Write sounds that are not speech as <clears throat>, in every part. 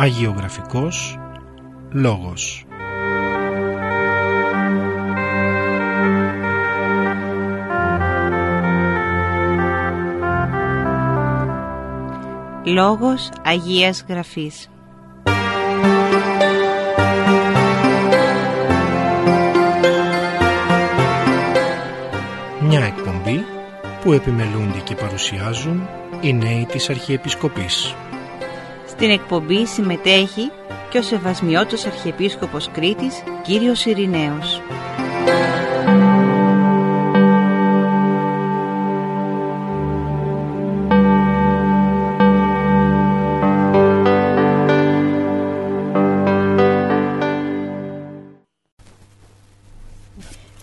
Αγιογραφικός Λόγος Λόγος Αγίας Γραφής Μια εκπομπή που επιμελούνται και παρουσιάζουν οι νέοι της Αρχιεπισκοπής. Στην εκπομπή συμμετέχει και ο Σεβασμιώτος Αρχιεπίσκοπος Κρήτης, κύριος Ειρηναίος.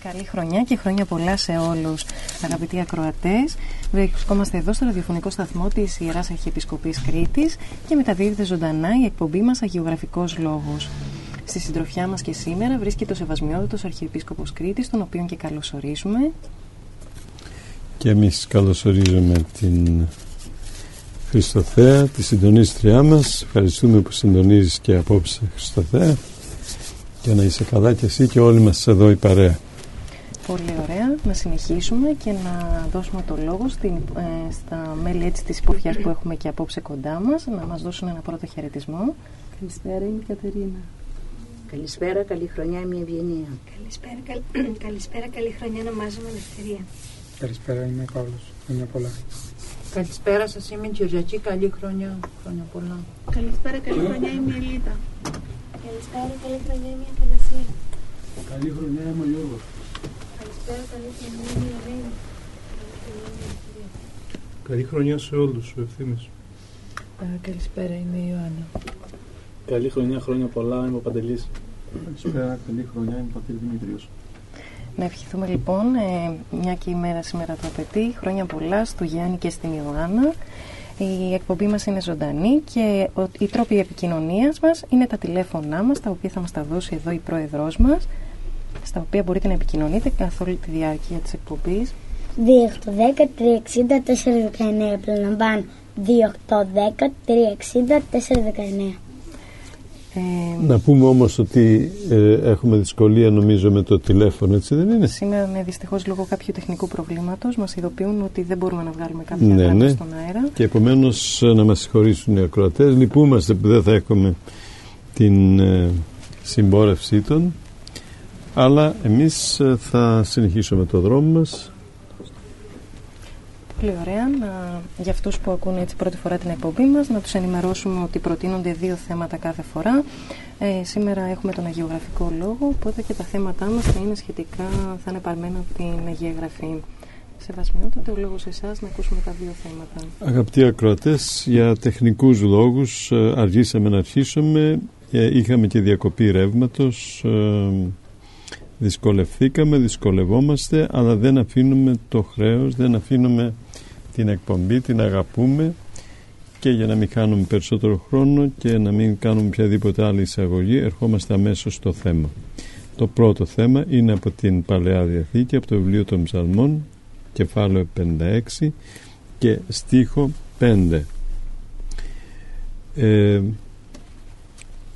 Καλή χρονιά και χρόνια πολλά σε όλους αγαπητοί ακροατές. Βρισκόμαστε εδώ στο ραδιοφωνικό σταθμό της Ιεράς Αρχιεπισκοπής Κρήτης και μεταδίδεται ζωντανά η εκπομπή μας Αγιογραφικός Λόγος. Στη συντροφιά μας και σήμερα βρίσκεται ο Σεβασμιότατος Αρχιεπίσκοπος Κρήτης, τον οποίον και καλωσορίζουμε. Και εμείς καλωσορίζουμε την Χριστοθέα, τη συντονίστριά μας. Ευχαριστούμε που συντονίζεις και απόψε Χριστοθέα και να είσαι καλά και εσύ και όλοι μας εδώ η παρέα. Πολύ ωραία. Να συνεχίσουμε και να δώσουμε το λόγο στην, ε, στα μέλη έτσι της υποφιάς που έχουμε και απόψε κοντά μας να μας δώσουν ένα πρώτο χαιρετισμό. Καλησπέρα, είμαι η Κατερίνα. Καλησπέρα, καλή χρονιά, είμαι η Ευγενία. Καλησπέρα, καλ... <clears throat> Καλησπέρα, καλή χρονιά να μάζουμε ελευθερία. Καλησπέρα, είμαι ο Παύλος. Χρόνια πολλά. Καλησπέρα σας, είμαι η Κυριακή. Καλή χρονιά. Χρόνια πολλά. Καλησπέρα, καλή χρονιά, είμαι η Ελίτα. Καλησπέρα, καλή χρονιά, είμαι η Αθανασία. Καλή χρονιά, είμαι ο Γιώργος. Καλησπέρα, καλή χρονιά, είμαι η Ελένη. Καλή χρονιά σε όλους, ο Ευθύμης. καλησπέρα, είμαι η Ιωάννα. Καλή χρονιά, χρόνια πολλά, είμαι ο Παντελής. Καλησπέρα, καλή χρονιά, είμαι ο Πατήρ Δημήτριος. Να ευχηθούμε λοιπόν, ε, μια και η μέρα σήμερα το απαιτεί, χρόνια πολλά στο Γιάννη και στην Ιωάννα. Η εκπομπή μας είναι ζωντανή και ο- οι τρόποι επικοινωνίας μας είναι τα τηλέφωνά μας, τα οποία θα μας τα δώσει εδώ η πρόεδρός μας, στα οποία μπορείτε να επικοινωνείτε καθ' όλη τη διάρκεια της εκπομπής. 2-8-10-360-419. Επαναλαμβάνω. 2-8-10-360-419. Ε, Να πούμε όμως ότι ε, έχουμε δυσκολία νομίζω με το τηλέφωνο, έτσι δεν είναι; Σήμερα, ναι, δυστυχώς λόγω κάποιου τεχνικού προβλήματος, μας ειδοποιούν ότι δεν μπορούμε να βγάλουμε κάποια Ναι, γράμμα ναι. στον αέρα. Και επομένως ε, να μας συγχωρήσουν οι ακροατές. Λυπούμαστε που δεν θα έχουμε την ε, συμπόρευσή των. Αλλά εμείς ε, θα συνεχίσουμε το δρόμο μας. Πολύ ωραία. Να, για αυτούς που ακούνε έτσι πρώτη φορά την εκπομπή μας, να τους ενημερώσουμε ότι προτείνονται δύο θέματα κάθε φορά. Ε, σήμερα έχουμε τον Αγιογραφικό Λόγο, οπότε και τα θέματά μας θα είναι σχετικά, θα είναι παρμένα από την Αγία Γραφή. Σεβασμιότατε, ο λόγος εσάς να ακούσουμε τα δύο θέματα. Αγαπητοί ακροατές, για τεχνικούς λόγους ε, αργήσαμε να αρχίσουμε. Ε, Είχαμε και διακοπή ρεύματος. ε, Δυσκολευθήκαμε, δυσκολευόμαστε, αλλά δεν αφήνουμε το χρέος, δεν αφήνουμε την εκπομπή, την αγαπούμε και για να μην κάνουμε περισσότερο χρόνο και να μην κάνουμε οποιαδήποτε άλλη εισαγωγή, ερχόμαστε αμέσως στο θέμα. Το πρώτο θέμα είναι από την Παλαιά Διαθήκη, από το βιβλίο των Ψαλμών, κεφάλαιο 56 και στίχο 5. Ε,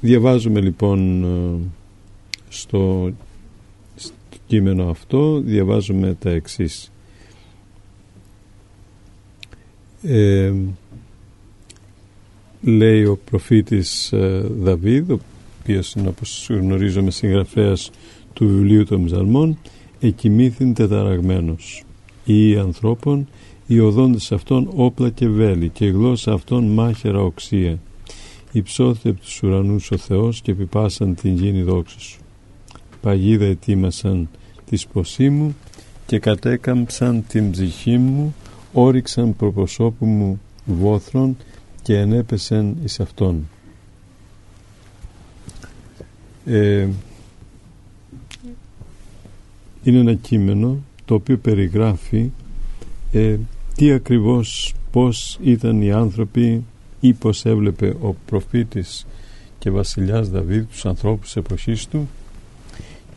διαβάζουμε λοιπόν ε, στο, στο κείμενο αυτό, διαβάζουμε τα εξής. Ε, λέει ο προφήτης ε, Δαβίδ, ο οποίος είναι όπως γνωρίζουμε συγγραφέας του βιβλίου των Ψαλμών, εκοιμήθην τεταραγμένος. Ή ανθρώπων, οι οδόντες αυτών όπλα και βέλη και η γλώσσα αυτών μάχαιρα οξία. Υψώθηκε από τους ουρανούς ο Θεός και επιπάσαν την γήνη δόξα σου. Παγίδα ετοίμασαν της ποσή μου και κατέκαμψαν την ψυχή μου, όριξαν προποσόπου μου βόθρων και ενέπεσεν εις αυτόν. Ε, είναι ένα κείμενο το οποίο περιγράφει ε, τι ακριβώς πώς ήταν οι άνθρωποι ή πώς έβλεπε ο προφήτης και βασιλιάς Δαβίδ τους ανθρώπους εποχής του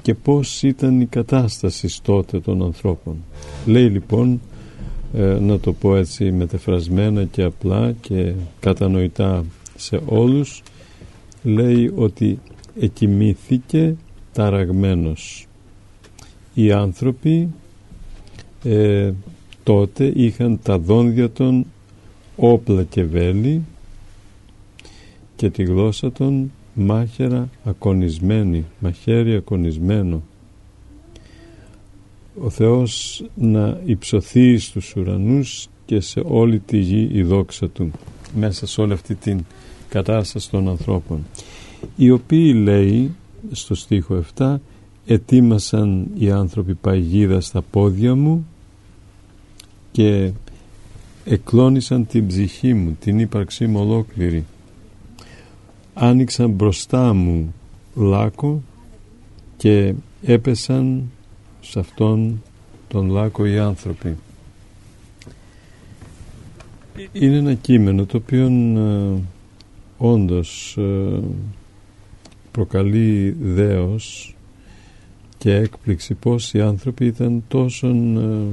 και πώς ήταν η κατάσταση τότε των ανθρώπων. Λέει λοιπόν, ε, να το πω έτσι μετεφρασμένα και απλά και κατανοητά σε όλους, λέει ότι εκοιμήθηκε ταραγμένος οι άνθρωποι ε, τότε είχαν τα δόντια των όπλα και βέλη και τη γλώσσα των μάχαιρα ακονισμένη, μαχαίρι ακονισμένο. Ο Θεός να υψωθεί στους ουρανούς και σε όλη τη γη η δόξα Του μέσα σε όλη αυτή την κατάσταση των ανθρώπων οι οποίοι λέει στο στίχο 7 ετοίμασαν οι άνθρωποι παγίδα στα πόδια μου και εκλώνησαν την ψυχή μου, την ύπαρξή μου ολόκληρη. Άνοιξαν μπροστά μου λάκκο και έπεσαν σε αυτόν τον λάκκο οι άνθρωποι. Είναι ένα κείμενο το οποίο ε, όντως ε, προκαλεί δέος και έκπληξη πως οι άνθρωποι ήταν τόσο ε,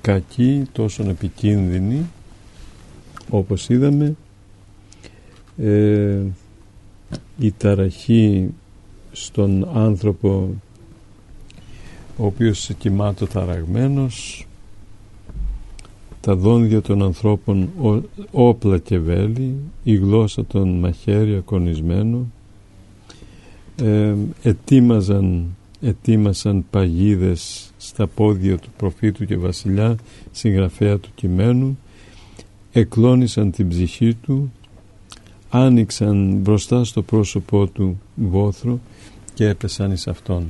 κακοί, τόσο επικίνδυνοι όπως είδαμε ε, η ταραχή στον άνθρωπο ο οποίος κοιμάται ταραγμένος τα δόντια των ανθρώπων όπλα και βέλη η γλώσσα των μαχαίρια κονισμένο ε, ετοίμαζαν ετοίμασαν παγίδες στα πόδια του προφήτου και βασιλιά συγγραφέα του κειμένου εκλώνησαν την ψυχή του άνοιξαν μπροστά στο πρόσωπό του βόθρο και έπεσαν εις αυτόν.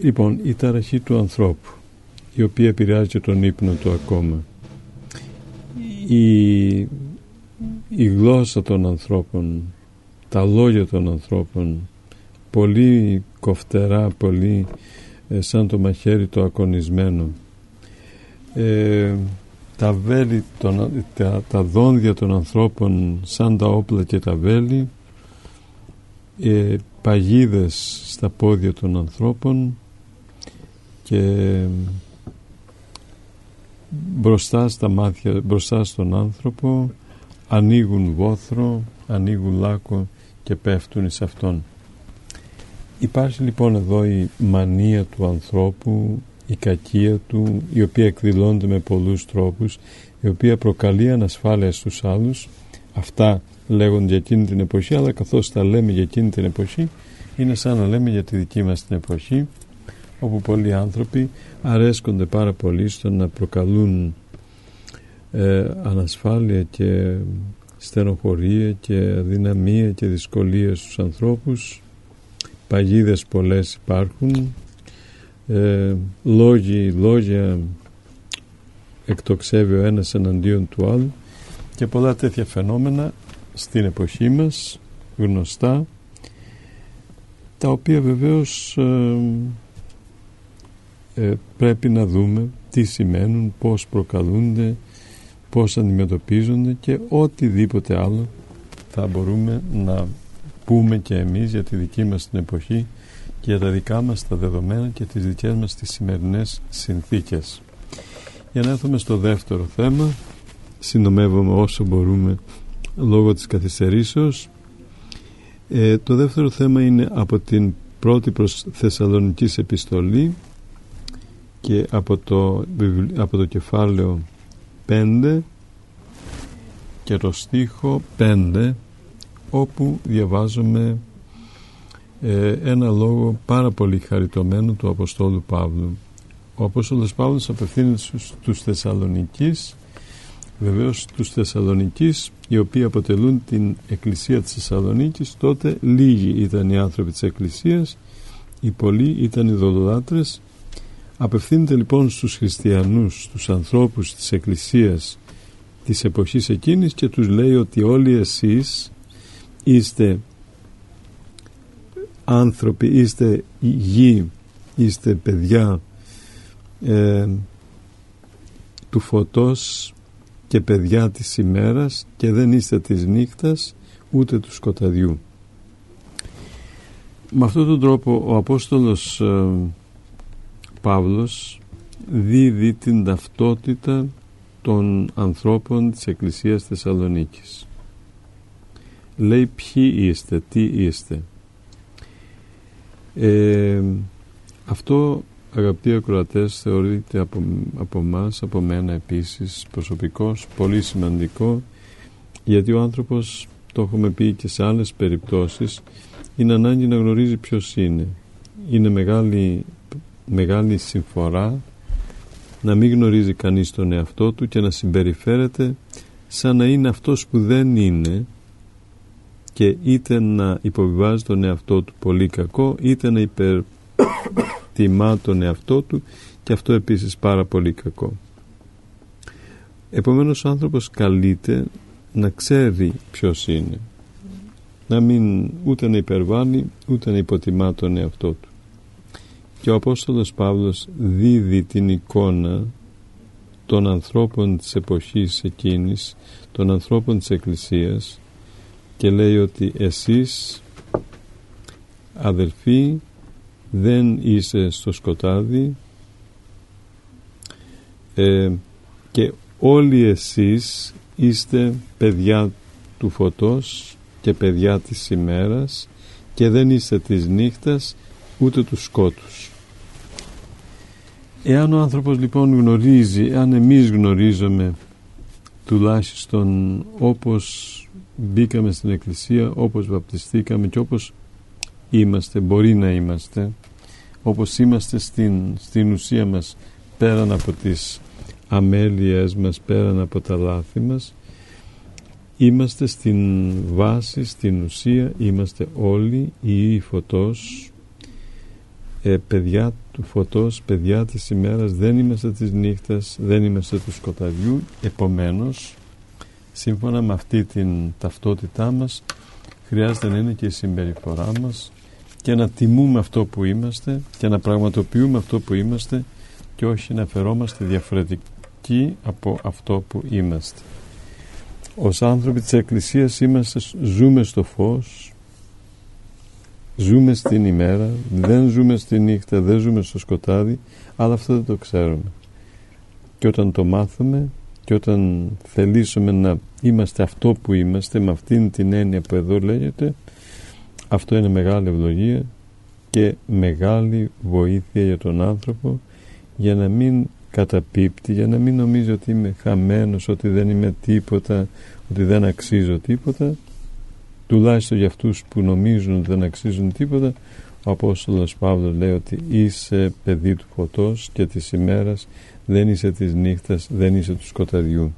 Λοιπόν η ταραχή του ανθρώπου η οποία επηρεάζει τον ύπνο του ακόμα. Η, η γλώσσα των ανθρώπων τα λόγια των ανθρώπων πολύ κοφτερά, πολύ ε, σαν το μαχαίρι το ακονισμένο. Ε, τα βέλη των, τα, τα δόντια των ανθρώπων σαν τα όπλα και τα βέλη ε, παγίδες στα πόδια των ανθρώπων και μπροστά στα μάτια μπροστά στον άνθρωπο ανοίγουν βόθρο ανοίγουν λάκκο και πέφτουν σε αυτόν. Υπάρχει λοιπόν εδώ η μανία του ανθρώπου η κακία του η οποία εκδηλώνεται με πολλούς τρόπους η οποία προκαλεί ανασφάλεια στους άλλους. Αυτά λέγονται για εκείνη την εποχή αλλά καθώς τα λέμε για εκείνη την εποχή είναι σαν να λέμε για τη δική μας την εποχή όπου πολλοί άνθρωποι αρέσκονται πάρα πολύ στο να προκαλούν ε, ανασφάλεια και στενοχωρία και αδυναμία και δυσκολίες στους ανθρώπους. Παγίδες πολλές υπάρχουν ε, λόγοι, λόγια εκτοξεύει ο ένας εναντίον του άλλου και πολλά τέτοια φαινόμενα στην εποχή μας γνωστά τα οποία βεβαίως ε, ε, πρέπει να δούμε τι σημαίνουν, πώς προκαλούνται, πώς αντιμετωπίζονται και οτιδήποτε άλλο θα μπορούμε να πούμε και εμείς για τη δική μας την εποχή και για τα δικά μας τα δεδομένα και τις δικές μας τις σημερινές συνθήκες. Για να έρθουμε στο δεύτερο θέμα, συντομεύουμε όσο μπορούμε λόγω της καθυστερήσεως. Ε, το δεύτερο θέμα είναι από την πρώτη προς Θεσσαλονικής επιστολή και από το, από το κεφάλαιο 5 και το στίχο 5 όπου διαβάζουμε ε, ένα λόγο πάρα πολύ χαριτωμένο του Αποστόλου Παύλου. Ο Απόστολος Παύλος απευθύνεται στους, στους Θεσσαλονικείς βεβαίως τους Θεσσαλονικείς οι οποίοι αποτελούν την Εκκλησία της Θεσσαλονίκης τότε λίγοι ήταν οι άνθρωποι της Εκκλησίας οι πολλοί ήταν οι δολολάτρες απευθύνεται λοιπόν στους χριστιανούς στους ανθρώπους της Εκκλησίας της εποχής εκείνης και τους λέει ότι όλοι εσείς είστε άνθρωποι, είστε γη, είστε παιδιά ε, του φωτός και παιδιά της ημέρας και δεν είστε της νύχτας ούτε του σκοταδιού. Με αυτόν τον τρόπο ο Απόστολος ε, Παύλος δίδει την ταυτότητα των ανθρώπων της Εκκλησίας Θεσσαλονίκης. λέει ποιοι είστε, τι είστε. Ε, αυτό αγαπητοί ακροατές θεωρείται από, από μας, από μένα επίσης προσωπικός, πολύ σημαντικό γιατί ο άνθρωπος, το έχουμε πει και σε άλλες περιπτώσεις, είναι ανάγκη να γνωρίζει ποιος είναι. Είναι μεγάλη, μεγάλη συμφορά να μην γνωρίζει κανείς τον εαυτό του και να συμπεριφέρεται σαν να είναι αυτός που δεν είναι και είτε να υποβιβάζει τον εαυτό του πολύ κακό είτε να υπερτιμά τον εαυτό του και αυτό επίσης πάρα πολύ κακό. Επομένως ο άνθρωπος καλείται να ξέρει ποιος είναι. Να μην ούτε να υπερβάλλει ούτε να υποτιμά τον εαυτό του. Και ο Απόστολος Παύλος δίδει την εικόνα των ανθρώπων της εποχής εκείνης, των ανθρώπων της Εκκλησίας και λέει ότι εσείς αδελφοί δεν είσαι στο σκοτάδι ε, και όλοι εσείς είστε παιδιά του φωτός και παιδιά της ημέρας και δεν είστε της νύχτας ούτε του σκότους. Εάν ο άνθρωπος λοιπόν γνωρίζει, εάν εμείς γνωρίζουμε τουλάχιστον όπως μπήκαμε στην εκκλησία, όπως βαπτιστήκαμε και όπως είμαστε, μπορεί να είμαστε, όπως είμαστε στην, στην ουσία μας πέραν από τις αμέλειές μας, πέραν από τα λάθη μας, είμαστε στην βάση, στην ουσία, είμαστε όλοι οι φωτός, ε, παιδιά του φωτός, παιδιά της ημέρας, δεν είμαστε της νύχτας, δεν είμαστε του σκοταδιού, επομένως, σύμφωνα με αυτή την ταυτότητά μας, χρειάζεται να είναι και η συμπεριφορά μας και να τιμούμε αυτό που είμαστε και να πραγματοποιούμε αυτό που είμαστε και όχι να φερόμαστε διαφορετικοί από αυτό που είμαστε. Ως άνθρωποι της Εκκλησίας είμαστε, ζούμε στο φως, ζούμε στην ημέρα, δεν ζούμε στη νύχτα, δεν ζούμε στο σκοτάδι, αλλά αυτό δεν το ξέρουμε. Και όταν το μάθουμε και όταν θελήσουμε να είμαστε αυτό που είμαστε, με αυτήν την έννοια που εδώ λέγεται, αυτό είναι μεγάλη ευλογία και μεγάλη βοήθεια για τον άνθρωπο για να μην καταπίπτει, για να μην νομίζει ότι είμαι χαμένος, ότι δεν είμαι τίποτα, ότι δεν αξίζω τίποτα. Τουλάχιστον για αυτούς που νομίζουν ότι δεν αξίζουν τίποτα ο Απόστολος Παύλος λέει ότι είσαι παιδί του φωτός και της ημέρας δεν είσαι της νύχτας, δεν είσαι του σκοταδιού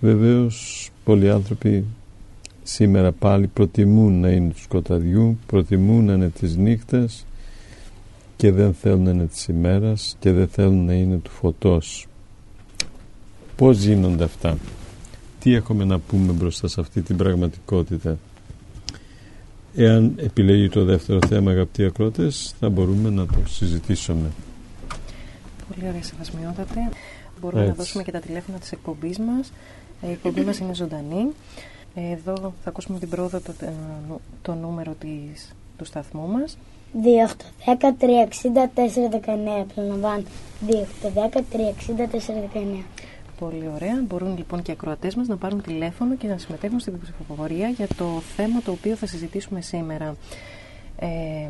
βεβαίως πολλοί άνθρωποι σήμερα πάλι προτιμούν να είναι του σκοταδιού προτιμούν να είναι της νύχτας και δεν θέλουν να είναι της ημέρας και δεν θέλουν να είναι του φωτός πως γίνονται αυτά; Τι έχουμε να πούμε μπροστά σε αυτή την πραγματικότητα; Εάν επιλέγει το δεύτερο θέμα αγαπητοί ακρότες θα μπορούμε να το συζητήσουμε. Πολύ ωραία σεβασμιότατε. Μπορούμε Έτσι. να δώσουμε και τα τηλέφωνα της εκπομπής μας. Η εκπομπή μας είναι ζωντανή. Εδώ θα ακούσουμε την πρόοδο το, το νούμερο της, του σταθμού μας. 2-8-10-360-419 Επαναλαμβάνω 2-8-10-360-419 Πολύ ωραία. Μπορούν λοιπόν και οι ακροατές μας να πάρουν τηλέφωνο και να συμμετέχουν στην ψηφοφορία για το θέμα το οποίο θα συζητήσουμε σήμερα. Ε,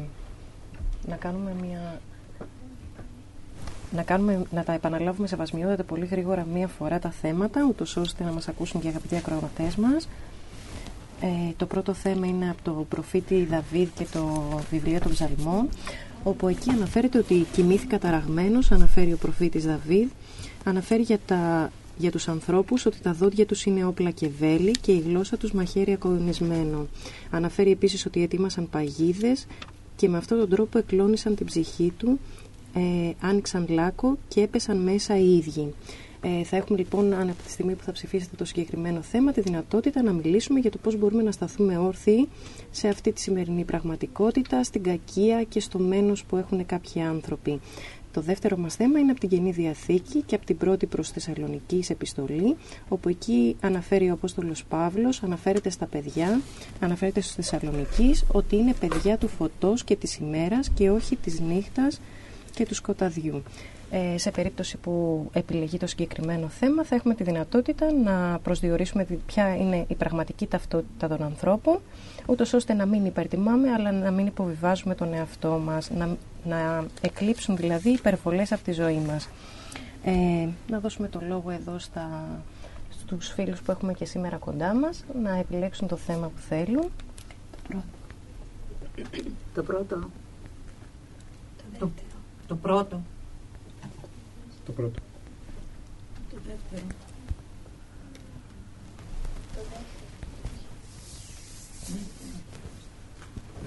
να κάνουμε μια... Να, κάνουμε, να τα επαναλάβουμε σε βασμιότητα πολύ γρήγορα μία φορά τα θέματα, ούτως ώστε να μας ακούσουν και οι αγαπητοί ακροατές μας. Ε, το πρώτο θέμα είναι από το προφήτη Δαβίδ και το βιβλίο των ψαλμών, όπου εκεί αναφέρεται ότι κοιμήθηκα ταραγμένος, αναφέρει ο προφήτης Δαβίδ, αναφέρει για, τα, για τους ανθρώπους ότι τα δόντια τους είναι όπλα και βέλη και η γλώσσα τους μαχαίρι ακοδομισμένο. Αναφέρει επίσης ότι ετοίμασαν παγίδες και με αυτόν τον τρόπο εκλώνησαν την ψυχή του, ε, άνοιξαν λάκκο και έπεσαν μέσα οι ίδιοι. Ε, θα έχουμε λοιπόν, αν από τη στιγμή που θα ψηφίσετε το συγκεκριμένο θέμα, τη δυνατότητα να μιλήσουμε για το πώς μπορούμε να σταθούμε όρθιοι σε αυτή τη σημερινή πραγματικότητα, στην κακία και στο μένος που έχουν κάποιοι άνθρωποι. Το δεύτερο μας θέμα είναι από την Καινή Διαθήκη και από την πρώτη προς Θεσσαλονικής επιστολή, όπου εκεί αναφέρει ο Απόστολος Παύλος, αναφέρεται στα παιδιά, αναφέρεται στους Θεσσαλονικείς, ότι είναι παιδιά του φωτός και της ημέρας και όχι της νύχτας και του σκοταδιού. Ε, σε περίπτωση που επιλεγεί το συγκεκριμένο θέμα θα έχουμε τη δυνατότητα να προσδιορίσουμε ποια είναι η πραγματική ταυτότητα των ανθρώπων ούτως ώστε να μην υπερτιμάμε αλλά να μην υποβιβάζουμε τον εαυτό μας να, να εκλείψουν δηλαδή υπερβολές από τη ζωή μας. Ε, να δώσουμε το λόγο εδώ στα, στους φίλους που έχουμε και σήμερα κοντά μας να επιλέξουν το θέμα που θέλουν. Το πρώτο. Το, το πρώτο. Το πρώτο. Το δεύτερο.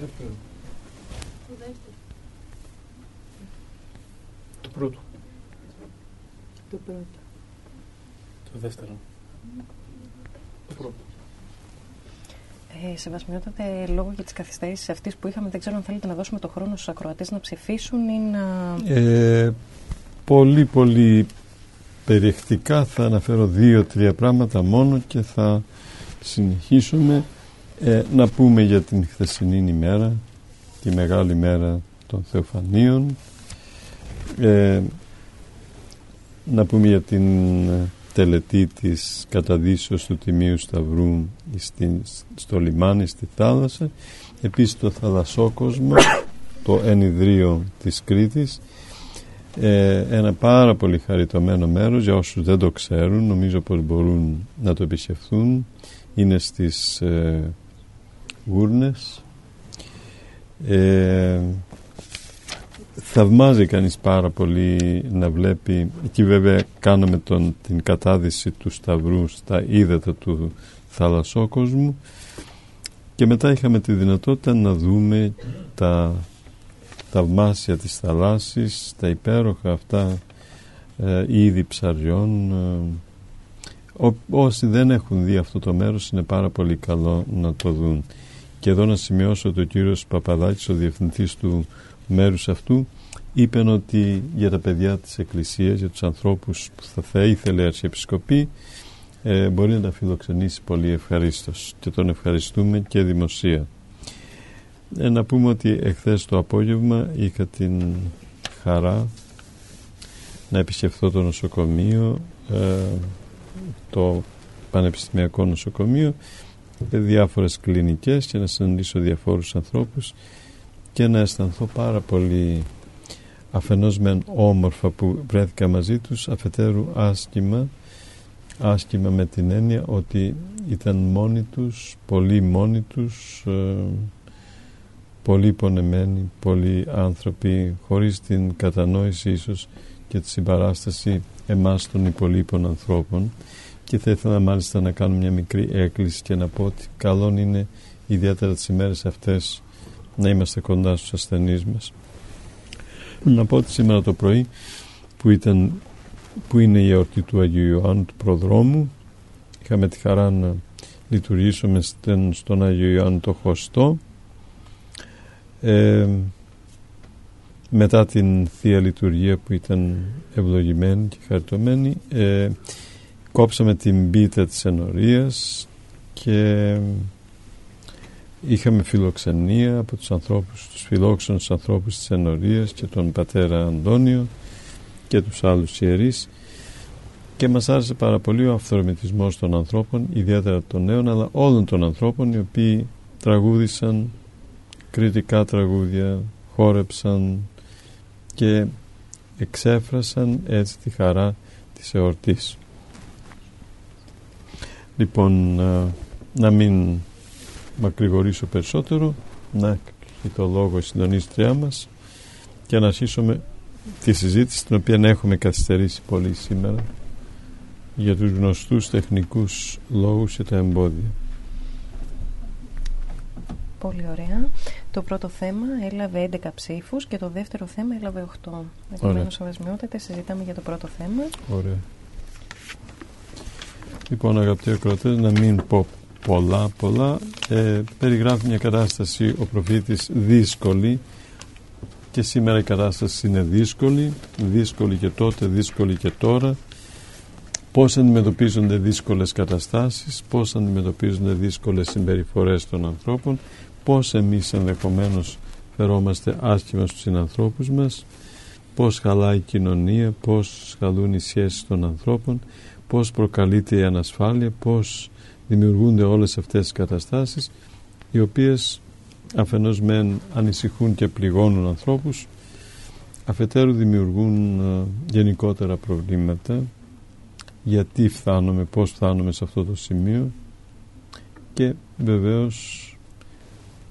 Δεύτερο. Το δεύτερο. Το πρώτο. Το πρώτο. Το δεύτερο. Το πρώτο. Ε, Σεβασμιότατε, λόγω για τις καθυστερήσεις αυτής που είχαμε, δεν ξέρω αν θέλετε να δώσουμε το χρόνο στους ακροατές να ψηφίσουν ή να... Ε, πολύ πολύ περιεκτικά θα αναφέρω δύο-τρία πράγματα μόνο και θα συνεχίσουμε. Ε, να πούμε για την χθεσινή ημέρα, τη μεγάλη μέρα των Θεοφανίων, ε, να πούμε για την τελετή της καταδύσεως του Τιμίου Σταυρού στην, στο λιμάνι, στη θάλασσα, επίσης το θαλασσόκοσμο, <coughs> το ενιδρίο της Κρήτης, ε, ένα πάρα πολύ χαριτωμένο μέρος για όσους δεν το ξέρουν, νομίζω πως μπορούν να το επισκεφθούν, είναι στις ε, Γούρνες. Ε, θαυμάζει κανείς πάρα πολύ να βλέπει. Εκεί βέβαια κάναμε τον, την κατάδυση του Σταυρού στα ύδατα του θαλασσόκοσμου και μετά είχαμε τη δυνατότητα να δούμε τα θαυμάσια της θαλάσσης τα υπέροχα αυτά ε, είδη ψαριών. Ε, όσοι δεν έχουν δει αυτό το μέρος είναι πάρα πολύ καλό να το δουν. Και εδώ να σημειώσω ότι ο κύριος Παπαδάκης ο διευθυντής του μέρους αυτού είπε ότι για τα παιδιά της Εκκλησίας, για τους ανθρώπους που θα, θα ήθελε Αρχιεπισκοπή ε, μπορεί να τα φιλοξενήσει πολύ ευχαρίστως και τον ευχαριστούμε και δημοσία. Ε, να πούμε ότι εχθές το απόγευμα είχα την χαρά να επισκεφθώ το νοσοκομείο ε, το Πανεπιστημιακό Νοσοκομείο διάφορες κλινικές και να συναντήσω διαφόρους ανθρώπους και να αισθανθώ πάρα πολύ αφενός μεν όμορφα που βρέθηκα μαζί τους αφετέρου άσχημα άσχημα με την έννοια ότι ήταν μόνοι τους πολύ μόνοι τους ε, πολύ πονεμένοι πολλοί άνθρωποι χωρίς την κατανόηση ίσως και τη συμπαράσταση εμάς των υπολείπων ανθρώπων. Και θα ήθελα μάλιστα να κάνω μια μικρή έκκληση και να πω ότι καλό είναι ιδιαίτερα τις ημέρες αυτές να είμαστε κοντά στους ασθενείς μας. Να πω ότι σήμερα το πρωί που, ήταν, που είναι η εορτή του Αγίου Ιωάννου του Προδρόμου είχαμε τη χαρά να λειτουργήσουμε στον Άγιο Ιωάννου το Χωστό ε, μετά την Θεία Λειτουργία που ήταν ευλογημένη και χαριτωμένη ε, κόψαμε την πίτα της ενορίας και είχαμε φιλοξενία από τους ανθρώπους, τους φιλόξενους ανθρώπους της ενορίας και τον πατέρα Αντώνιο και τους άλλους ιερείς. Και μας άρεσε πάρα πολύ ο αυθορμητισμός των ανθρώπων ιδιαίτερα των νέων αλλά όλων των ανθρώπων οι οποίοι τραγούδησαν κριτικά τραγούδια χόρεψαν και εξέφρασαν έτσι τη χαρά της εορτής. Λοιπόν, να μην μακρηγορήσω περισσότερο, να έχει το λόγο η συντονίστριά μας και να αρχίσουμε τη συζήτηση την οποία έχουμε καθυστερήσει πολύ σήμερα για τους γνωστούς τεχνικούς λόγους και τα εμπόδια. Πολύ ωραία. Το πρώτο θέμα έλαβε 11 ψήφους και το δεύτερο θέμα έλαβε 8. Επομένως, συζητάμε για το πρώτο θέμα. Ωραία. Λοιπόν αγαπητοί ακροατές να μην πω πολλά πολλά. Ε, περιγράφει μια κατάσταση ο προφήτης δύσκολη και σήμερα η κατάσταση είναι δύσκολη δύσκολη και τότε, δύσκολη και τώρα. Πώς αντιμετωπίζονται δύσκολες καταστάσεις πώς αντιμετωπίζονται δύσκολες συμπεριφορές των ανθρώπων πώς εμείς ενδεχομένως φερόμαστε άσχημα στους συνανθρώπους μας πώς χαλάει η κοινωνία, πώς χαλούν οι σχέσεις των ανθρώπων, πώς προκαλείται η ανασφάλεια, πώς δημιουργούνται όλες αυτές τις καταστάσεις οι οποίες αφενός μεν ανησυχούν και πληγώνουν ανθρώπους αφετέρου δημιουργούν ε, γενικότερα προβλήματα γιατί φτάνουμε, πώς φτάνουμε σε αυτό το σημείο και βεβαίως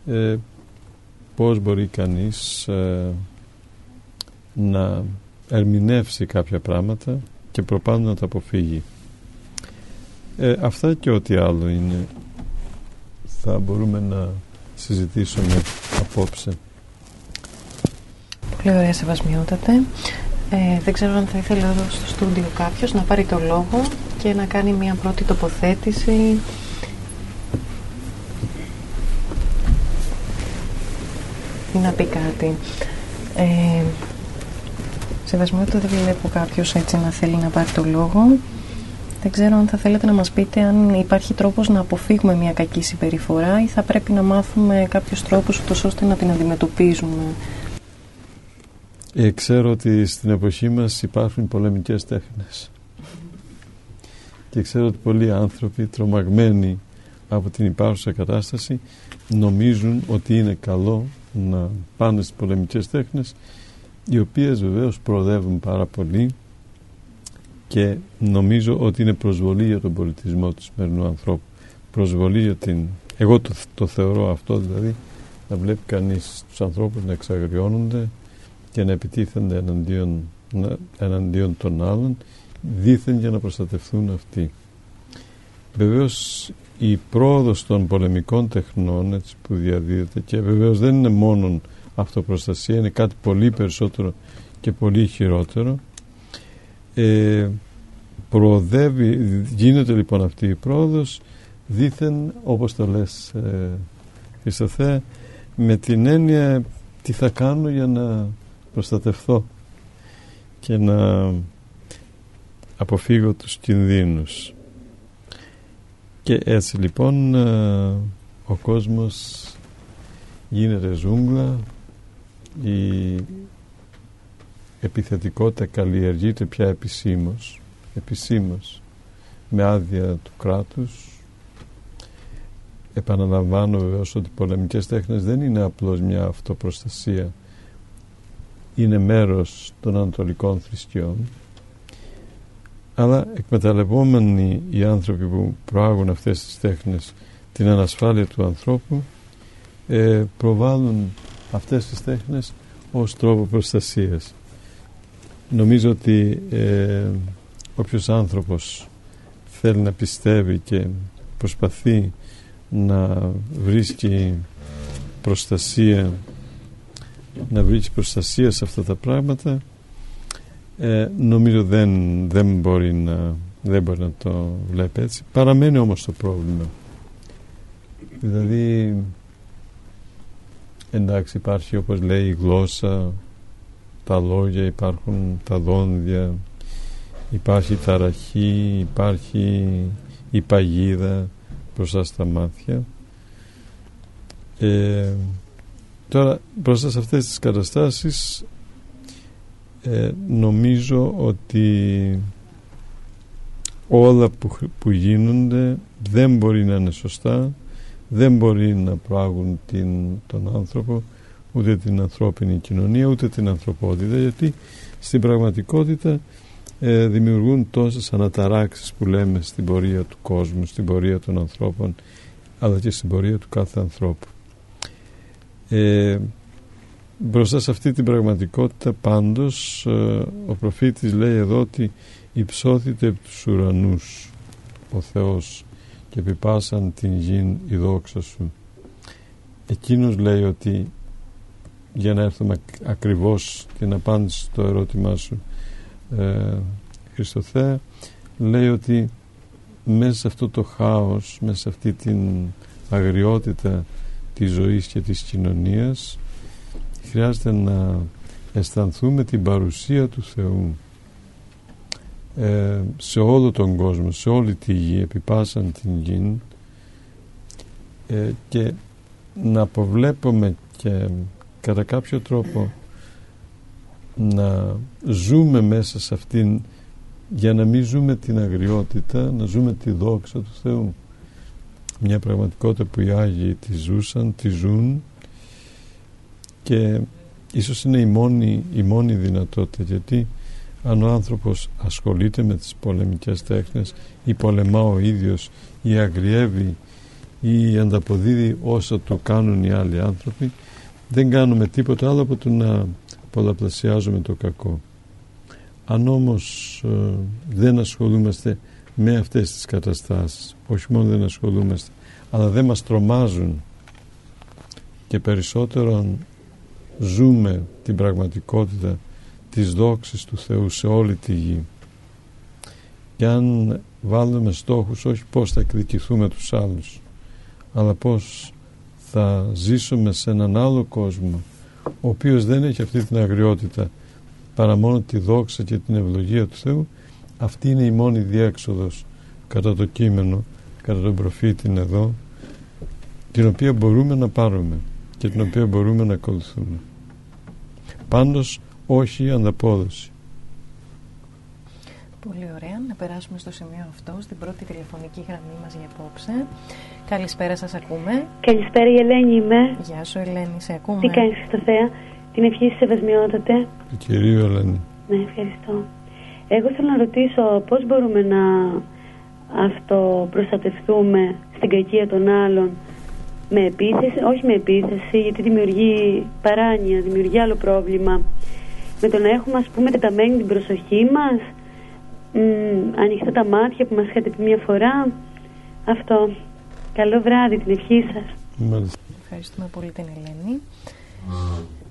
ε, πώς μπορεί κανείς ε, να ερμηνεύσει κάποια πράγματα και προπάνω να τα αποφύγει. Ε, αυτά και ό,τι άλλο είναι θα μπορούμε να συζητήσουμε απόψε. Πολύ ωραία σεβασμιότατε. Ε, δεν ξέρω αν θα ήθελε εδώ στο στούντιο κάποιος να πάρει το λόγο και να κάνει μια πρώτη τοποθέτηση ή να πει κάτι. Ε, σεβασμιότητα δεν βλέπω κάποιος έτσι να θέλει να πάρει το λόγο. Δεν ξέρω αν θα θέλετε να μας πείτε αν υπάρχει τρόπος να αποφύγουμε μια κακή συμπεριφορά ή θα πρέπει να μάθουμε κάποιους τρόπους ούτως ώστε να την αντιμετωπίζουμε. Ε, ξέρω ότι στην εποχή μας υπάρχουν πολεμικές τέχνες και ξέρω ότι πολλοί άνθρωποι τρομαγμένοι από την υπάρχουσα κατάσταση νομίζουν ότι είναι καλό να πάνε στις πολεμικές τέχνες οι οποίες βεβαίως προοδεύουν πάρα πολύ και νομίζω ότι είναι προσβολή για τον πολιτισμό του σημερινού ανθρώπου. Προσβολή για την εγώ το, το θεωρώ αυτό δηλαδή να βλέπει κανείς τους ανθρώπους να εξαγριώνονται και να επιτίθενται εναντίον, εναντίον των άλλων δήθεν για να προστατευτούν αυτοί. Βεβαίως η πρόοδος των πολεμικών τεχνών έτσι, που διαδίδεται και βεβαίως δεν είναι μόνο αυτοπροστασία είναι κάτι πολύ περισσότερο και πολύ χειρότερο ε, προοδεύει γίνεται λοιπόν αυτή η πρόοδος δήθεν όπως το λες ε, Χριστοθέ με την έννοια τι θα κάνω για να προστατευθώ και να αποφύγω τους κινδύνους. Και έτσι λοιπόν ε, ο κόσμος γίνεται ζούγκλα η επιθετικότητα καλλιεργείται πια επισήμως επισήμως με άδεια του κράτους. Επαναλαμβάνω βεβαίως ότι οι πολεμικές τέχνες δεν είναι απλώς μια αυτοπροστασία είναι μέρος των ανατολικών θρησκειών. Αλλά εκμεταλλευόμενοι οι άνθρωποι που προάγουν αυτές τις τέχνες την ανασφάλεια του ανθρώπου ε, προβάλλουν αυτές τις τέχνες ως τρόπο προστασίας νομίζω ότι ε, όποιος άνθρωπος θέλει να πιστεύει και προσπαθεί να βρίσκει προστασία να βρίσκει προστασία σε αυτά τα πράγματα ε, νομίζω δεν, δεν, μπορεί να, δεν μπορεί να το βλέπει έτσι. Παραμένει όμως το πρόβλημα. Δηλαδή εντάξει υπάρχει όπως λέει η γλώσσα τα λόγια υπάρχουν τα δόντια υπάρχει η ταραχή υπάρχει η παγίδα μπροστά στα μάτια. Ε, τώρα μπροστά σε αυτές τις καταστάσεις ε, νομίζω ότι όλα που, που γίνονται δεν μπορεί να είναι σωστά δεν μπορεί να προάγουν την, τον άνθρωπο ούτε την ανθρώπινη κοινωνία ούτε την ανθρωπότητα. Γιατί στην πραγματικότητα ε, δημιουργούν τόσες αναταράξεις που λέμε στην πορεία του κόσμου στην πορεία των ανθρώπων αλλά και στην πορεία του κάθε ανθρώπου. Ε, μπροστά σε αυτή την πραγματικότητα πάντως ε, ο προφήτης λέει εδώ ότι υψώθητε από τους ουρανούς ο Θεός και επιπάσαν την γην η δόξα σου εκείνος λέει ότι για να έρθουμε ακριβώς την απάντηση στο ερώτημά σου ε, Χριστοθέα λέει ότι μέσα σε αυτό το χάος μέσα σε αυτή την αγριότητα της ζωής και της κοινωνίας χρειάζεται να αισθανθούμε την παρουσία του Θεού ε, σε όλο τον κόσμο, σε όλη τη γη, επιπάσαν την γη ε, και να αποβλέπουμε και κατά κάποιο τρόπο να ζούμε μέσα σε αυτήν για να μην ζούμε την αγριότητα να ζούμε τη δόξα του Θεού. Μια πραγματικότητα που οι Άγιοι τη ζούσαν, τη ζουν και ίσως είναι η μόνη, η μόνη δυνατότητα γιατί αν ο άνθρωπος ασχολείται με τις πολεμικές τέχνες ή πολεμά ο ίδιος ή αγριεύει ή ανταποδίδει όσα του κάνουν οι άλλοι άνθρωποι δεν κάνουμε τίποτα άλλο από το να πολλαπλασιάζουμε το κακό. Αν όμως ε, δεν ασχολούμαστε με αυτές τις καταστάσεις όχι μόνο δεν ασχολούμαστε αλλά δεν μας τρομάζουν και περισσότερο αν ζούμε την πραγματικότητα της δόξης του Θεού σε όλη τη γη. Και αν βάλουμε στόχους όχι πώς θα εκδικηθούμε τους άλλους αλλά πώς θα ζήσουμε σε έναν άλλο κόσμο ο οποίος δεν έχει αυτή την αγριότητα παρά μόνο τη δόξα και την ευλογία του Θεού αυτή είναι η μόνη διέξοδος κατά το κείμενο κατά τον προφήτη εδώ την οποία μπορούμε να πάρουμε και την οποία μπορούμε να ακολουθούμε. Πάντως όχι ανταπόδοση Πολύ ωραία. Να περάσουμε στο σημείο αυτό, στην πρώτη τηλεφωνική γραμμή μας για απόψε. Καλησπέρα σας ακούμε. Καλησπέρα η Ελένη είμαι. Γεια σου Ελένη, σε ακούμε. Τι κάνεις Θεά, την ευχή σας σεβασμιότατε. Κυρίω Ελένη. Ναι, ευχαριστώ. Εγώ θέλω να ρωτήσω πώς μπορούμε να αυτοπροστατευτούμε στην κακία των άλλων με επίθεση, όχι με επίθεση, γιατί δημιουργεί παράνοια, δημιουργεί άλλο πρόβλημα. Με το να έχουμε, ας πούμε, τεταμένη την προσοχή μας, μ, ανοιχτά τα μάτια που μας είχατε πει μια φορά. Αυτό. Καλό βράδυ, την ευχή σας. Ευχαριστούμε πολύ την Ελένη.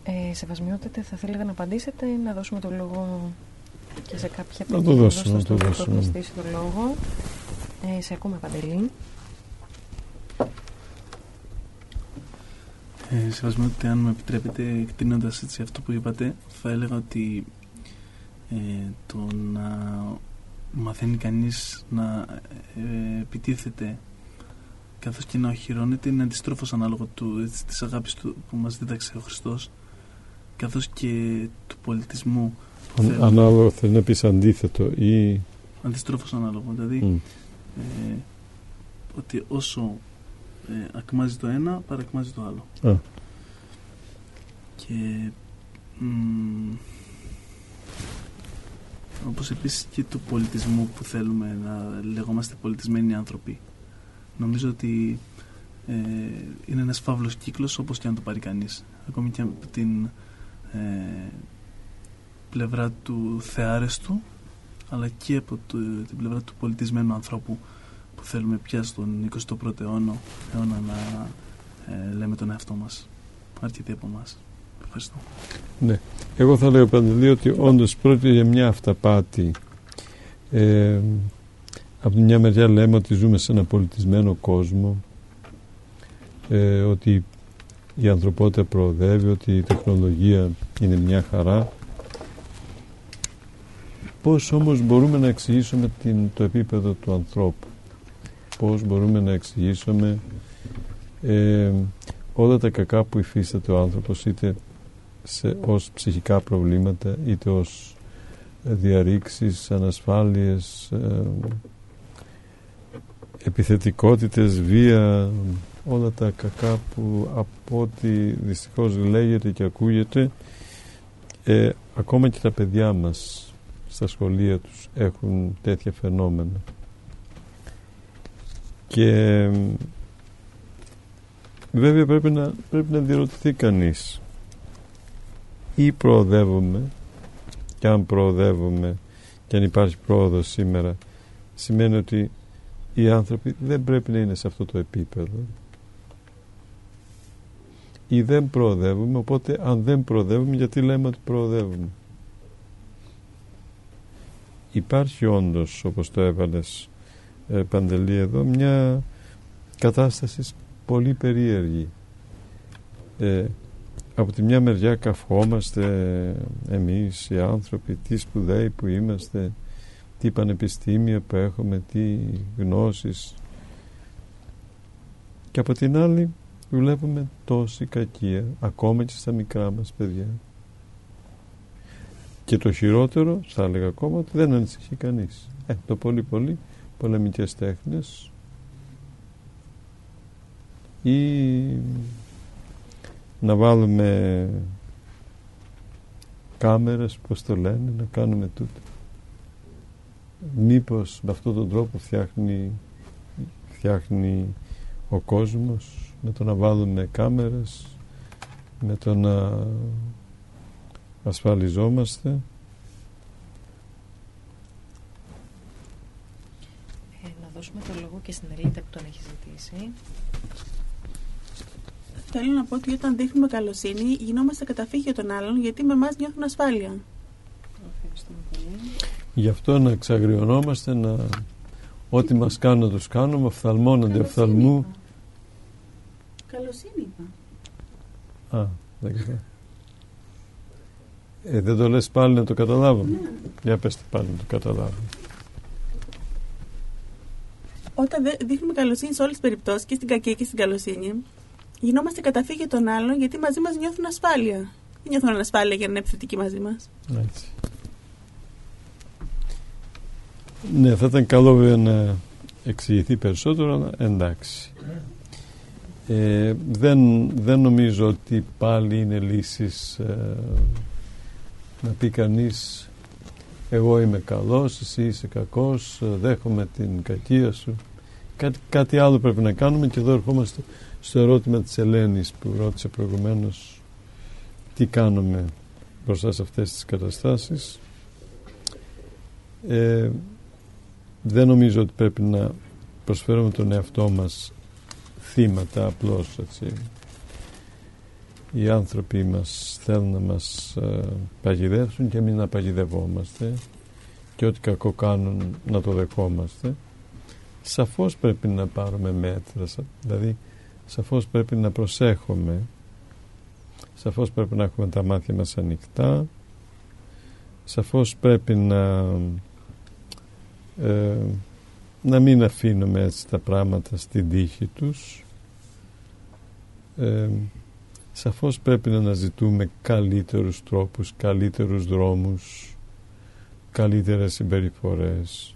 Ε, σεβασμιότατε, θα θέλετε να απαντήσετε ή να δώσουμε το λόγο και σε κάποια Να το δώσουμε, να το δώσουμε. Να το λόγο. Ε, σε ακούμε, Παντελή. Ε, σεβασμιότητα, αν μου επιτρέπετε, εκτείνοντας έτσι αυτό που είπατε, θα έλεγα ότι ε, το να μαθαίνει κανείς να ε, επιτίθεται καθώς και να οχυρώνεται είναι αντιστρόφως ανάλογο του, έτσι, της αγάπης του, που μας δίδαξε ο Χριστός καθώς και του πολιτισμού Αν, ανάλογο θέλει να πεις αντίθετο ή αντιστρόφως ανάλογο δηλαδή ε, ότι όσο ε, ακμάζει το ένα παρακμάζει το άλλο. Α. και μ, όπως επίσης και του πολιτισμού που θέλουμε να λεγόμαστε πολιτισμένοι άνθρωποι. Νομίζω ότι ε, είναι ένας φαύλος κύκλος όπως και αν το πάρει κανείς. Ακόμη και από την ε, πλευρά του θεάρεστου αλλά και από το, την πλευρά του πολιτισμένου ανθρώπου που θέλουμε πια στον 21ο αιώνα, αιώνα να ε, λέμε τον εαυτό μας αρκετοί από εμάς. Ευχαριστώ. Ναι. Εγώ θα λέω Παντελή ότι όντως πρόκειται για μια αυταπάτη. Ε, από τη μια μεριά λέμε ότι ζούμε σε ένα πολιτισμένο κόσμο, ε, ότι η ανθρωπότητα προοδεύει, ότι η τεχνολογία είναι μια χαρά. Πώς όμως μπορούμε να εξηγήσουμε την, το επίπεδο του ανθρώπου; Πώς μπορούμε να εξηγήσουμε ε, όλα τα κακά που υφίσταται ο άνθρωπος είτε σε, ως ψυχικά προβλήματα είτε ως διαρρήξεις, ανασφάλειες, ε, επιθετικότητες, βία, όλα τα κακά που από ό,τι δυστυχώς λέγεται και ακούγεται ε, ακόμα και τα παιδιά μας στα σχολεία τους έχουν τέτοια φαινόμενα. Και βέβαια πρέπει να, πρέπει να διερωτηθεί κανείς ή προοδεύουμε. Και αν προοδεύουμε και αν υπάρχει πρόοδος σήμερα σημαίνει ότι οι άνθρωποι δεν πρέπει να είναι σε αυτό το επίπεδο. Ή δεν προοδεύουμε οπότε αν δεν προοδεύουμε γιατί λέμε ότι προοδεύουμε. Υπάρχει όντως όπως το έβαλες ε, Παντελή εδώ μια κατάσταση πολύ περίεργη. Ε, από τη μια μεριά καυχόμαστε εμείς οι άνθρωποι τι σπουδαίοι που είμαστε τι πανεπιστήμια που έχουμε τι γνώσεις. Και από την άλλη βλέπουμε τόση κακία ακόμα και στα μικρά μας παιδιά. Και το χειρότερο θα έλεγα ακόμα ότι δεν ανησυχεί κανείς. Ε, το πολύ πολύ πολεμικές τέχνες ή να βάλουμε κάμερες πως το λένε να κάνουμε τούτο. Μήπως με αυτόν τον τρόπο φτιάχνει φτιάχνει ο κόσμος με το να βάλουμε κάμερες με το να ασφαλιζόμαστε. Ε, να δώσουμε το λόγο και στην Ελίτα που τον έχει ζητήσει Θέλω να πω ότι όταν δείχνουμε καλοσύνη γινόμαστε καταφύγιο των άλλων γιατί με εμάς νιώθουν ασφάλεια. Γι' αυτό να εξαγριωνόμαστε να ό,τι μας κάνουν να τους κάνουμε οφθαλμώνονται οφθαλμού Καλοσύνη είπα. Α, δεν ξέρω. Ε, δεν το λες πάλι να το καταλάβω. Ναι. Για πέστε πάλι να το καταλάβω. Όταν δείχνουμε καλοσύνη σε όλες τις περιπτώσεις και στην κακή και στην καλοσύνη γινόμαστε καταφύγιο των άλλων γιατί μαζί μας νιώθουν ασφάλεια. Δεν νιώθουν ανασφάλεια για να είναι επιθετικοί μαζί μας. Έτσι. Ναι, θα ήταν καλό βέβαια να εξηγηθεί περισσότερο, αλλά εντάξει. Ε, δεν, δεν νομίζω ότι πάλι είναι λύσεις ε, να πει κανείς εγώ είμαι καλός, εσύ είσαι κακός, δέχομαι την κακία σου. Κάτι, κάτι άλλο πρέπει να κάνουμε και εδώ ερχόμαστε στο ερώτημα της Ελένης που ρώτησε προηγουμένως τι κάνουμε μπροστά σε αυτές τις καταστάσεις. Ε, δεν νομίζω ότι πρέπει να προσφέρουμε τον εαυτό μας θύματα απλώς έτσι. Οι άνθρωποι μας θέλουν να μας ε, παγιδεύσουν και εμείς να παγιδευόμαστε και ό,τι κακό κάνουν να το δεχόμαστε. Σαφώς πρέπει να πάρουμε μέτρα, δηλαδή σαφώς πρέπει να προσέχουμε. Σαφώς πρέπει να έχουμε τα μάτια μας ανοιχτά. Σαφώς πρέπει να ε, να μην αφήνουμε έτσι τα πράγματα στην τύχη τους. Ε, σαφώς πρέπει να αναζητούμε καλύτερους τρόπους καλύτερους δρόμους καλύτερες συμπεριφορές.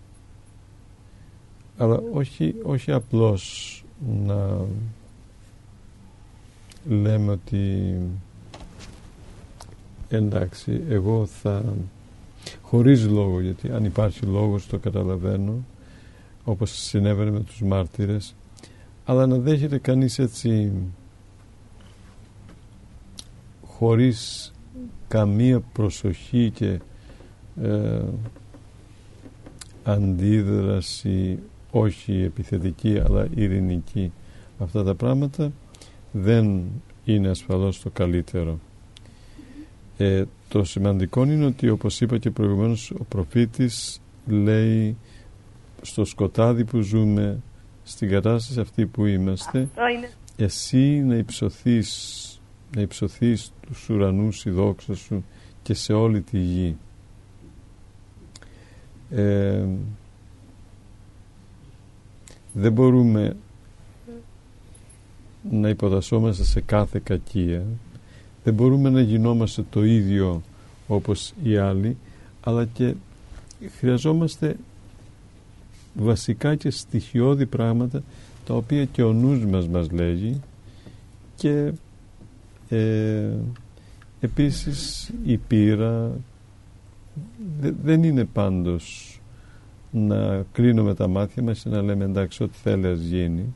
Αλλά όχι, όχι απλώς να λέμε ότι εντάξει εγώ θα χωρίς λόγο γιατί αν υπάρχει λόγος το καταλαβαίνω όπως συνέβαινε με τους μάρτυρες αλλά να δέχεται κανείς έτσι χωρίς καμία προσοχή και ε, αντίδραση όχι επιθετική αλλά ειρηνική αυτά τα πράγματα δεν είναι ασφαλώς το καλύτερο. Ε, το σημαντικό είναι ότι όπως είπα και προηγουμένως ο προφήτης λέει στο σκοτάδι που ζούμε στην κατάσταση αυτή που είμαστε εσύ να υψωθείς να υψωθείς τους ουρανούς η δόξα σου και σε όλη τη γη. Ε, δεν μπορούμε να υποτασσόμαστε σε κάθε κακία. Δεν μπορούμε να γινόμαστε το ίδιο όπως οι άλλοι αλλά και χρειαζόμαστε βασικά και στοιχειώδη πράγματα τα οποία και ο νους μας μας λέγει. Και ε, επίσης η πείρα. Δεν είναι πάντως να κλείνουμε τα μάτια μας και να λέμε εντάξει ό,τι θέλει ας γίνει